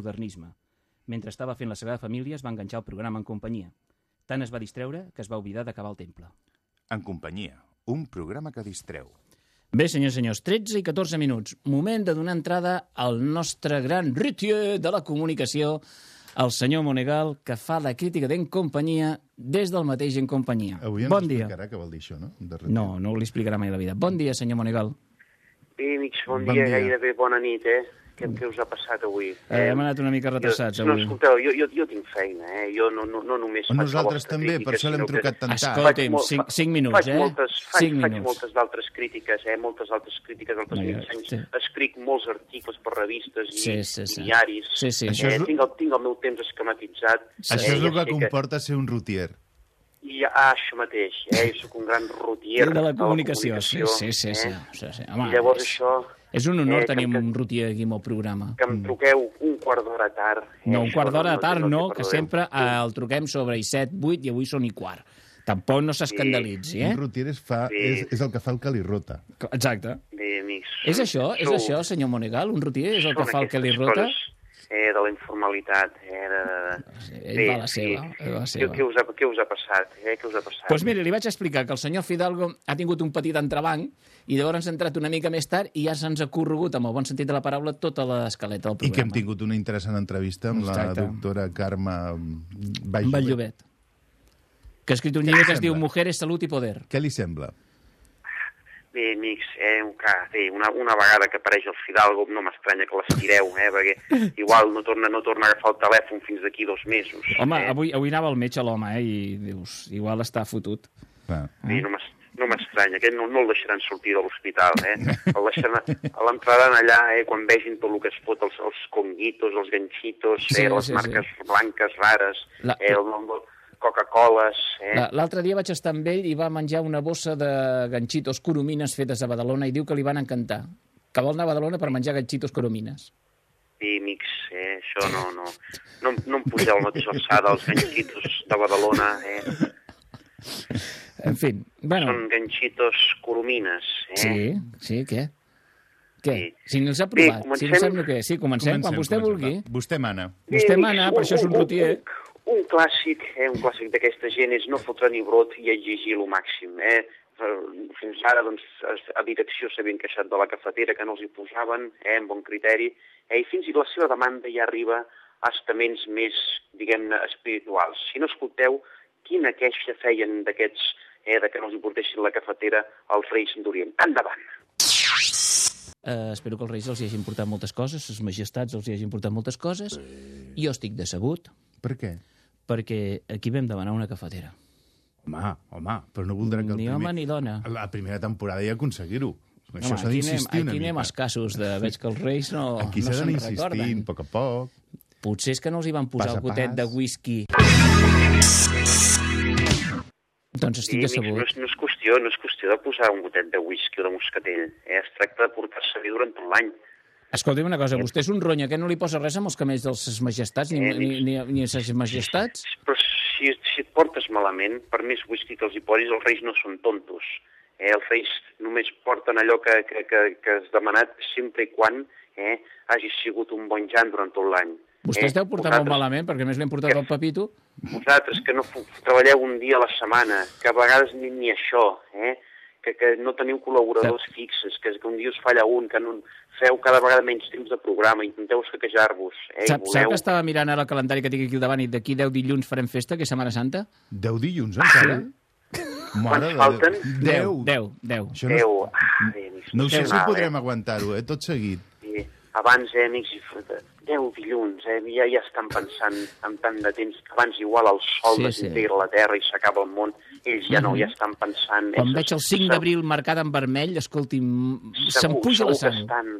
modernisme. Mentre estava fent la Sagrada Família es va enganxar al programa en companyia. Tant es va distreure que es va oblidar d'acabar el temple. En companyia. Un programa que distreu. Bé, senyors i senyors, 13 i 14 minuts. Moment de donar entrada al nostre gran rutier de la comunicació, el senyor Monegal, que fa la crítica d'en companyia des del mateix en companyia. Avui bon dia. explicarà què vol dir això, no? De No, no li explicarà mai la vida. Bon dia, senyor Monegal. Bé, amics, bon, Bon dia, dia. gairebé bona nit, eh? Què, què us ha passat avui? Eh, hem anat una mica retrasats jo, no, avui. escolteu, jo, jo, jo tinc feina, eh? Jo no, no, no només faig la Nosaltres també, per això l'hem trucat tant cinc- fa- cinc minuts, faig eh? Moltes, faig, Cinc faig minuts. moltes d'altres crítiques, eh? Moltes altres crítiques, altres No, ja, mitjans. sí. Escric molts articles per revistes i, Sí, sí, sí. i diaris. Sí, sí. Eh, Això és- tinc, el, tinc el meu temps esquematitzat. Això eh, és el ja que comporta ser un rutier. I ah, això mateix, eh? Jo soc un gran rutier De la comunicació, sí, comunicació, sí, sí, sí, eh? sí, sí. Home, I llavors és- això... És un honor eh, tenir que, un rutier aquí amb el programa. que em truqueu un quart d'hora tard. eh, No, un quart d'hora tard no, que sempre eh, el truquem sobre i 7, 8 i avui són i quart. Tampoc no s'escandalitzi, eh? Un rutier és, fa, Sí. és, és el que fa el que li rota. Exacte. Bé, amics. És això? És això, senyor Monegal? Un rutier és el que fa el que li rota? coses, Eh, de la informalitat. Eh, de... ell va a la seva, ell va a la seva. Què, què, us ha, què us ha passat? Eh? Què us ha passat? Pues miri, li vaig explicar que el senyor Fidalgo ha tingut un petit entrebanc i llavors ha entrat una mica més tard i ja se'ns ha corregut, amb el bon sentit de la paraula, tota l'escaleta del I que hem programa. tingut una interessant entrevista amb Exacte. la doctora Carme Amb el Llobet. Que ha escrit un llibre que es diu Mujeres, Salut i Poder. Què li sembla? Bé, amics, eh, un ca, bé, una, una vegada que apareix el Fidalgo no m'estranya que l'estireu, eh, perquè igual no torna, no torna a agafar el telèfon fins d'aquí dos mesos. Home, eh? avui, avui anava al metge l'home, eh, i dius, igual està fotut. Ah. Bé, no m'es- no m'estranya, aquest no, no el deixaran sortir de l'hospital, eh? El deixaran, l'entraran allà, eh, quan vegin tot el que es fot, els, els conguitos, els ganxitos, Sí, eh, les sí, sí. marques blanques rares, La- eh, el, el Coca-Coles, eh? La- L'altre dia vaig estar amb ell i va menjar una bossa de ganxitos coromines fetes a Badalona i diu que li van encantar. Que vol anar a Badalona per menjar ganxitos coromines. Sí, amics, eh, això no, no, no, no em pugeu a la mateixa alçada els ganxitos de Badalona, eh? En fi, bueno, Són ganxitos coromines, eh? sí, sí, què? Què? Si no s'ha Bé, provat, si no comencem? sap el que és. Sí, comencem, quan vostè vulgui. Vostè mana. Vostè mana, per això és un rutier. Un, un clàssic, eh, un clàssic d'aquesta gent és no fotre ni brot i exigir el màxim. Eh? Fins ara, doncs, direcció s'havien queixat de la cafetera que no els hi posaven, eh, amb bon criteri, eh, i fins i tot la seva demanda ja arriba a estaments més, diguem-ne, espirituals. Si no escolteu, quina queixa feien d'aquests, eh, de que no els hi portessin la cafetera als Reis d'Orient. Endavant! Eh, espero que els reis els hi hagin portat moltes coses, les majestats els hi hagin portat moltes coses. Jo estic decebut. Per què? Perquè aquí vam demanar una cafetera. Home, home, però no voldran que el Ni primer... home ni dona. La primera temporada ja aconseguir-ho. Això s'ha aquí anem, d'insistir una aquí anem mica. escassos de... Veig que els reis no, Aquí no s'ha se'n d'anar insistint, recorden. a poc a poc. Potser és que no els hi van posar Pas a el gotet pas. de whisky Doncs estic decebut. no, és, no, és qüestió, no és qüestió de posar un gotet de whisky o de moscatell. Eh? Es tracta de portar-se bé durant tot l'any. Escolti'm una cosa, vostè és un ronya, que no li posa res amb els camells dels ses majestats, ni, Eh, ni, ni, ni a ses majestats? Però si, si et portes malament, per més whisky que els hi posis, els reis no són tontos. Eh? Els reis només porten allò que, que, que, que has demanat sempre i quan eh, hagis sigut un bon jan durant tot l'any. Vostè es deu portar molt malament, perquè més li hem portat el papito. Vosaltres que no treballeu un dia a la setmana, que a vegades ni, ni això, eh? Que, que no teniu col·laboradors fixes, que, que un dia us falla un, que no, feu cada vegada menys temps de programa, intenteu escaquejar-vos, eh? Sap, i sap voleu... que estava mirant ara el calendari que tinc aquí al davant i d'aquí 10 dilluns farem festa, que és Setmana Santa? 10 dilluns encara? Mare de falten? 10. 10, 10. Això no, Deu. és- Ah, bé, no sé si podrem aguantar-ho, eh, tot seguit. Eh? Abans, eh, amics, i f- 10 dilluns, eh, ja, ja estan pensant en tant de temps que abans igual el sol Sí, sí, sí. desintegra la Terra i s'acaba el món, ells ja no, ja estan pensant... Quan eh, veig el 5 d'abril marcat en vermell, escolti'm, se'm puja la sang. estan,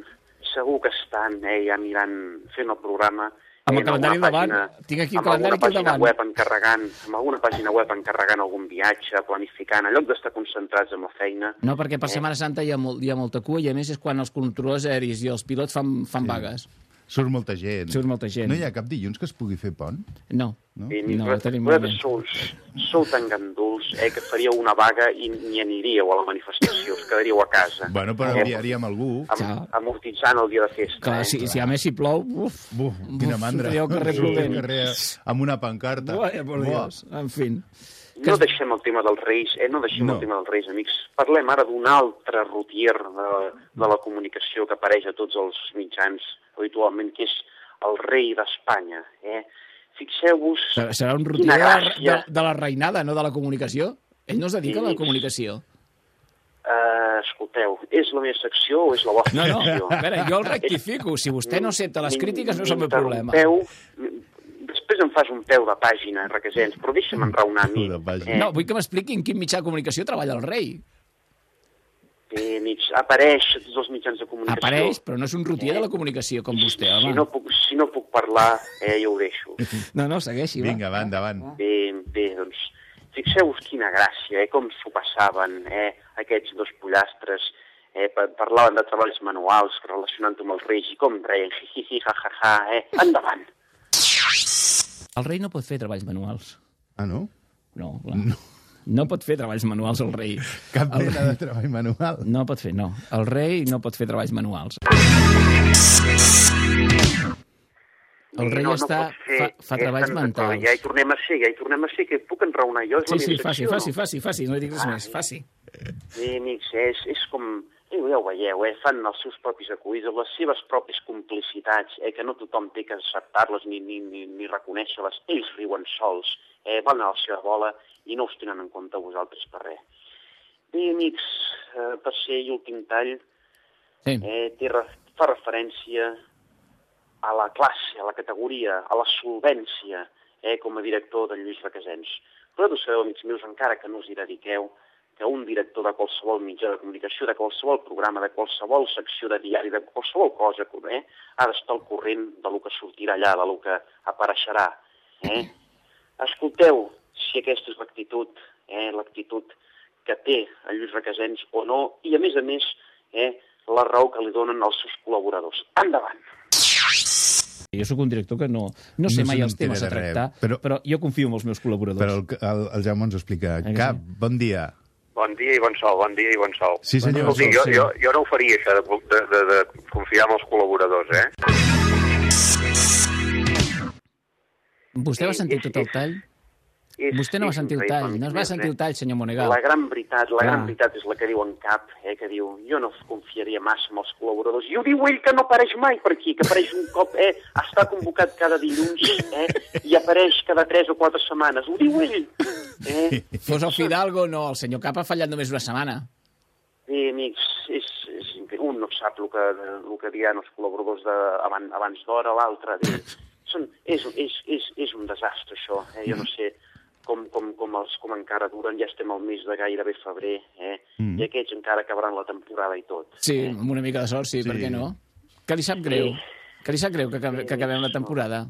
segur que estan eh, ja mirant, fent el programa Amb el en calendari davant. pàgina- Tinc aquí el calendari aquí davant. web encarregant, amb alguna pàgina web encarregant algun viatge, planificant, en lloc d'estar concentrats en la feina. No, perquè per Eh. Setmana Santa hi ha, molt, hi ha molta cua i a més és quan els controladors aeris i els pilots fan, fan vagues. Surt molta gent. Surt molta gent. No hi ha cap dilluns que es pugui fer pont? No. No? Sí, No, no, tenim vosaltres sou, sou tan ganduls eh, que faríeu una vaga i ni aniríeu a la manifestació, us quedaríeu a casa. Bueno, però Eh, enviaríem algú. am, amortitzant el dia de festa. Clar, eh? si, si a més si plou... Uf, Buf, quina mandra. sortiria al carrer carrer amb una pancarta. Por Buah. Dios. En fin. No deixem el tema dels reis, eh? no deixem No. el tema dels reis, amics. Parlem ara d'un altre rotier de, de la comunicació que apareix a tots els mitjans habitualment, que és el rei d'Espanya. Eh? Fixeu-vos Serà, un rotier de, gràcia. de, de la reinada, no de la comunicació? Ell no es dedica a la comunicació. Uh, escolteu, és la meva secció o és la vostra No, no, secció? a veure, jo el rectifico. Si vostè no accepta les crítiques, no és el meu problema. Després em fas un peu de pàgina, Requesens, però deixa'm enraonar a mi. Eh, No, vull que m'expliqui en quin mitjà de comunicació treballa el rei. eh, mig, apareix a tots els mitjans de comunicació. Apareix, però no és un rotier de la comunicació, com vostè, Si home. no puc, si no puc parlar, eh, jo ho deixo. No, no, segueixi, va. Vinga, va, endavant. Bé, bé, doncs, fixeu-vos quina gràcia, eh, com s'ho passaven, eh, aquests dos pollastres, eh, pa- parlaven de treballs manuals relacionant amb els reis i com reien, jijiji, jajaja, eh, endavant. El rei no pot fer treballs manuals. Ah, no? No, clar. No. No pot fer treballs manuals el rei. Cap El mena de treball manual. No pot fer, no. El rei no pot fer treballs manuals. El rei no, està, pot ser, fa, fa eh, treballs cosa. mentals. Ja hi tornem a ser, ja hi tornem a ser, que puc enraonar jo, és Sí, sí, faci, faci, no? faci, faci, no li dic res més, faci. Sí, amics, és, és com... Eh, ja ho veieu, eh? fan els seus propis acudits, les seves pròpies complicitats, eh? que no tothom té que acceptar-les ni, ni, ni, ni reconèixer-les. Ells riuen sols, eh? van a la seva bola i no us tenen en compte vosaltres per res. Bé, amics, eh, tercer i últim tall sí. eh, té, fa referència a la classe, a la categoria, a la solvència, eh, com a director de Lluís Requesens. Vosaltres sabeu, amics meus, encara que no us hi dediqueu, que un director de qualsevol mitjà de comunicació, de qualsevol programa, de qualsevol secció de diari, de qualsevol cosa, eh, ha d'estar al corrent de lo que sortirà allà, de lo que apareixerà. Eh? Escolteu si aquesta és l'actitud, eh, l'actitud que té el Lluís Requesens o no, i a més a més, eh, la raó que li donen els seus col·laboradors. Endavant! Jo sóc un director que no, no sé No mai els temes a res, tractar, però... però- jo confio en els meus col·laboradors. Però el, el, el Jaume ens explica. Cap, bon dia. Bon dia i bon sol, bon dia i bon sol. Sí, senyor, Escolti, sol, jo, sí. jo, jo no ho faria, això, de, de, de, de confiar en els col·laboradors, eh? Vostè va sentir tot el tall? És, Vostè no va és sentir el tall, no es va sentir el tall, senyor Monegal. La gran veritat, la gran Ah. veritat és la que diu en Cap, eh, que diu, jo no confiaria massa en els col·laboradors. I ho diu ell que no apareix mai per aquí, que apareix un cop, eh, està convocat cada dilluns, eh, i apareix cada tres o quatre setmanes. Ho diu ell. Eh? Fos el Fidalgo, no, el senyor Cap ha fallat només una setmana. Bé, amics, és, és, un no sap el que, el que diran els col·laboradors de, abans, abans d'hora, l'altre. Són, és, és, és, és un desastre, això. Eh? Jo no sé com, com, com, els, com encara duren, ja estem al mes de gairebé febrer, eh? Mm. i aquests encara acabaran la temporada i tot. Sí, amb una mica de sort, sí, sí. per què no? Que li sap greu? Que li sap greu que, acabem, que acabem la temporada?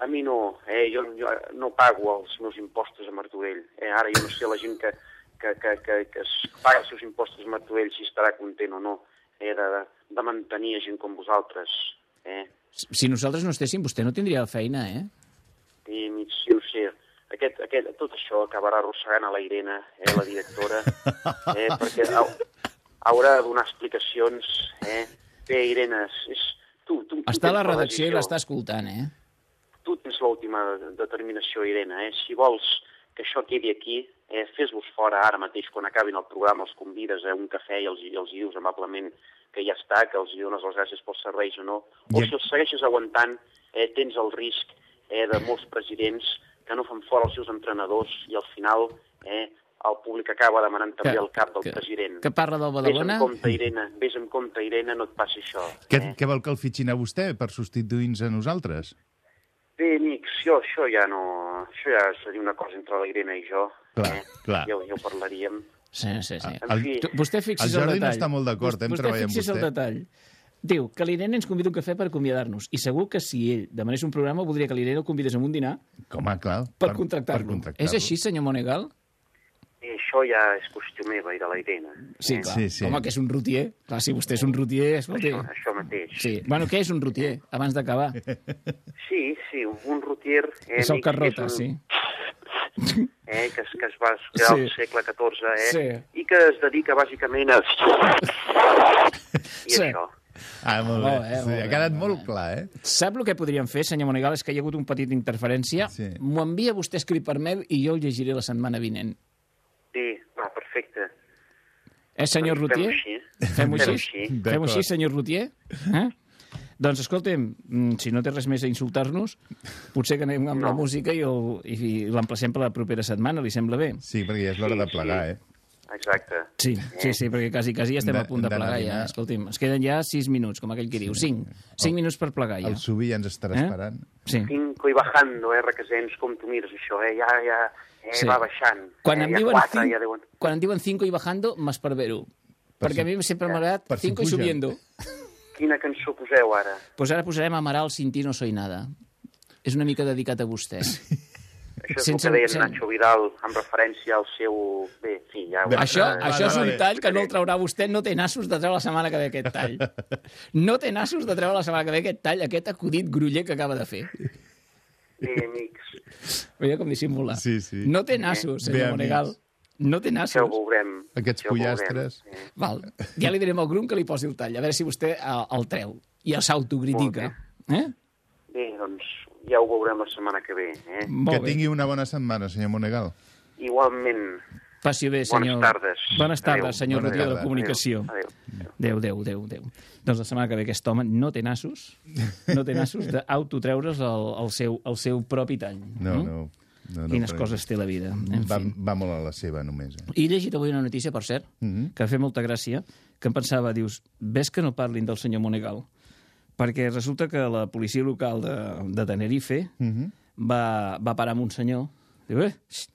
A mi no, eh? jo, jo no pago els meus impostos a Martorell. Eh? Ara jo no sé la gent que, que, que, que, que es paga els seus impostos a Martorell si estarà content o no eh? de, de mantenir gent com vosaltres. Eh? Si nosaltres no estéssim, vostè no tindria feina, eh? I mig, jo no sé, aquest, aquest, tot això acabarà arrossegant a la Irene, eh, la directora, eh, perquè ha, haurà de donar explicacions. Eh? Bé, Irene, és, tu, tu, tu Està a la redacció i decisió. l'està escoltant, eh? tu tens l'última determinació, Irene. Eh? Si vols que això quedi aquí, eh, fes-los fora ara mateix, quan acabin el programa, els convides a un cafè i els, i els dius amablement que ja està, que els dones les gràcies pels serveis o no. O si els segueixes aguantant, eh, tens el risc eh, de molts presidents que no fan fora els seus entrenadors i al final eh, el públic acaba demanant també Que- el cap del que- president. que parla del Vés Badalona? amb compte, Irene, vés amb compte, Irene, no et passi això. Què, què vol que el fitxin a vostè per substituir-nos a nosaltres? Bé, amics, jo això ja no... Això ja seria una cosa entre la Irene i jo. Clar, clar. Ja, ho- ja ho parlaríem. Sí, sí, sí. En fi, Tu- Vostè fixis El Jordi el no està molt d'acord, hem vostè treballat amb fixis el vostè. detall. Diu que l'Irene ens convida a un cafè per acomiadar-nos. I segur que si ell demanés un programa, voldria que l'Irene el convidés a un dinar Com a, clar. per, per contractar-lo. És així, senyor Monegal? I això ja és qüestió meva i de la Irene. Sí, eh? clar. Sí, sí. Home, que és un rutier. Clar, si vostè és un rutier, escolti... Això, això mateix. Sí. Bueno, què és un rutier, abans d'acabar? Sí, sí, un rutier... Eh, és el Carrota, és un, sí. Eh, que, es, que es va crear Sí. al segle XIV, eh? Sí. I que es dedica bàsicament a... I Sí. això. Ah, molt bé. Molt bé, sí, molt ha bé, quedat molt molt clar, eh? Sap el que podríem fer, senyor Monegal? És que hi ha hagut un petit interferència. Sí. M'ho envia vostè escrit per mail i jo el llegiré la setmana vinent. Sí, va, perfecte. Eh, senyor Doncs fem-ho Rutier? així. Fem-ho així? així. Fem-ho així, D'acord. senyor Rutier? Eh? Doncs escolta'm, mm, si no té res més a insultar-nos, potser que anem amb la música i, el- i l'emplacem per la propera setmana, li sembla bé? Sí, perquè ja és l'hora de plegar, eh? Exacte. Sí, sí, sí, perquè quasi, quasi ja estem De- a punt de d'anar plegar ja. Escolti'm, es queden ja sis minuts, com aquell que diu. Cinc. Cinc minuts per plegar ja. El Subi ja ens estarà Eh? esperant. Sí. Cinco i bajando, eh, requesens, com tu mires això, eh? Ja, ja, eh, Sí. va baixant. Quan eh, em diuen quatre, cinc- ja deuen... Quan em diuen cinco i bajando, m'espervero. Perquè a mi sempre m'ha agradat Per si cinco i subiendo. Quina cançó poseu ara? Pues ara posarem Amaral sin ti no soy nada. És una mica dedicat a vostè. Això és Sense- el que deia sen- Nacho Vidal en referència al seu... Bé, fi, ja... ho- Això, eh, això és un tall que no el traurà vostè. No té nassos de treure la setmana que ve aquest tall. No té nassos de treure la setmana que ve aquest tall, aquest acudit gruller que acaba de fer. Bé, amics. Veia com dissimula. Sí, sí. No té nassos, Bé, senyor amics. Monegal. No té nassos. Ja ho veurem. Aquests ja ho veurem. pollastres. Val. Ja li direm al Grum que li posi el tall, a veure si vostè el, el treu. I s'autocritica. Eh? Bé, doncs ja ho veurem la setmana que ve. Eh? que tingui una bona setmana, senyor Monegal. Igualment. Passi bé, senyor. Bones tardes. Bones tardes, Adéu. senyor Rutier de. Comunicació. Adéu. Déu, Déu, Déu, Déu. Doncs la setmana que ve aquest home no té nassos, no té nassos d'autotreure's el, el, seu, el seu propi tall. No, Mm? no. no, no Quines coses té la vida. En va, fi. va molt a la seva, només. Eh? I he llegit avui una notícia, per cert, Mhm. que em fa molta gràcia, que em pensava, dius, ves que no parlin del senyor Monegal? Perquè resulta que la policia local de, de Tenerife Mhm. va, va parar amb un senyor, diu, eh,xt.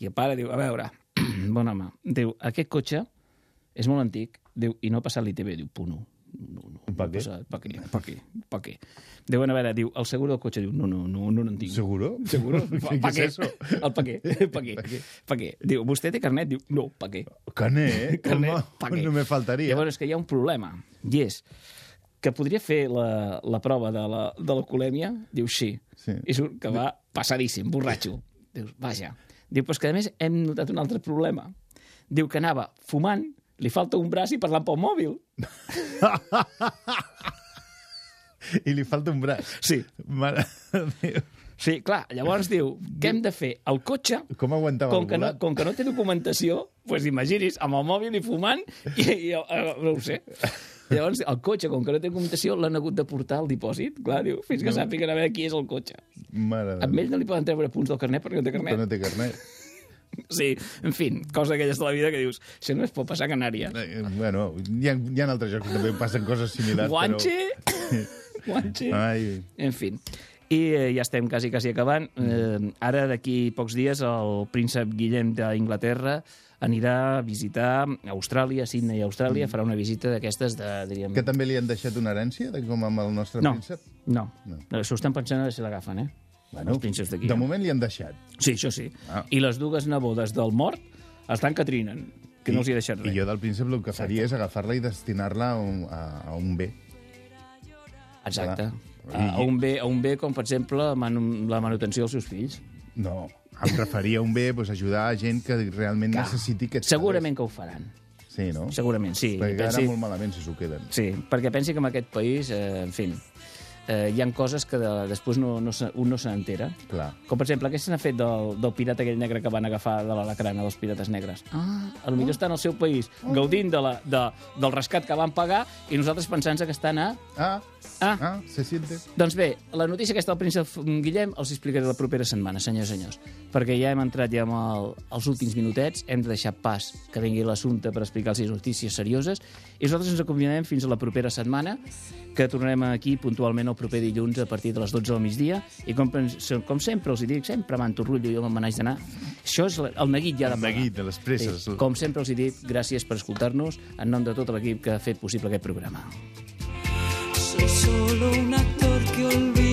i el pare diu, a veure, bon home, diu, aquest cotxe és molt antic, diu, i no ha passat l'ITV, diu, punt 1. No, no, no Per què? passat, per què? Per què? Per què? Diuen, a veure, diu, el seguro del cotxe, diu, no, no, no, no n'en tinc. Seguro? Seguro? ¿Qué Pa es què? eso? El pa què? Pa què? Pa què? Diu, vostè té carnet? Diu, no, pa què? Carnet, home, pa què? no me faltaria. Llavors, és que hi ha un problema, i és que podria fer la, la prova de la, de la colèmia, diu sí, Sí. i surt que va passadíssim, borratxo. Dius, vaja. Diu, però que a més hem notat un altre problema. Diu que anava fumant, li falta un braç i parlant pel mòbil. I li falta un braç. Sí. Mare Déu. Sí, clar, llavors diu, què hem de fer? El cotxe, Com aguantava com que, no, com que no té documentació, pues imagini's, amb el mòbil i fumant, i, i eh, no ho sé. Llavors, el cotxe, com que no té documentació, l'han hagut de portar al dipòsit, clar, diu, fins que No. sàpiguen a veure qui és el cotxe. Mare Amb ell no li poden treure punts del carnet perquè no té carnet. Però no té carnet. Sí, en fi, cosa aquelles de la vida que dius, això no es pot passar a Canària. Eh, Bueno, hi ha, hi ha altres jocs que també passen coses similars, Guanche! Guanche! però... Ai, En fi. I eh, ja estem quasi, quasi acabant. Eh, ara, d'aquí pocs dies, el príncep Guillem d'Inglaterra anirà a visitar Austràlia, Sydney, Austràlia, farà una visita d'aquestes de, diríem... que també li han deixat una herència, de com amb el nostre No, príncep? no. No. no. S'ho estan pensant a veure si l'agafen, eh? Bueno, els prínceps d'aquí. de moment li han deixat. Sí, això sí. Ah. I les dues nebodes del mort estan que trinen, que no els hi ha deixat res. I jo del príncep el que faria és agafar-la i destinar-la a, un, a, a un bé. Exacte. Clar. A, a, un bé, a un bé com, per exemple, manu, la manutenció dels seus fills. No, em referia a un bé, doncs, ajudar a gent que realment Clar. necessiti aquests Segurament que ho faran. Sí, no? Segurament, sí. Perquè Pensi- ara molt malament si s'ho queden. Sí, perquè pensi que en aquest país, eh, en fi, eh, hi han coses que de, després no, no se, un no se n'entera. Clar. Com, per exemple, què se n'ha fet del, del pirata aquell negre que van agafar de l'alacrana dels pirates negres? Ah, a lo millor està en el seu país, gaudint de la, de, del rescat que van pagar i nosaltres pensant que estan a... Ah, ah, ah se siente. Doncs bé, la notícia aquesta del príncep Guillem els explicaré la propera setmana, senyors i senyors, perquè ja hem entrat ja amb el, els últims minutets, hem de deixar pas que vingui l'assumpte per explicar-los notícies serioses, i nosaltres ens acomiadem fins a la propera setmana, que tornarem aquí puntualment el proper dilluns a partir de les 12 del migdia, i com, com sempre els hi dic, sempre m'entorrullo jo me'n naix d'anar, això és el neguit ja de El neguit de les presses. Sí, com sempre els he dit, gràcies per escoltar-nos, en nom de tot l'equip que ha fet possible aquest programa. Soy solo un actor que olvida.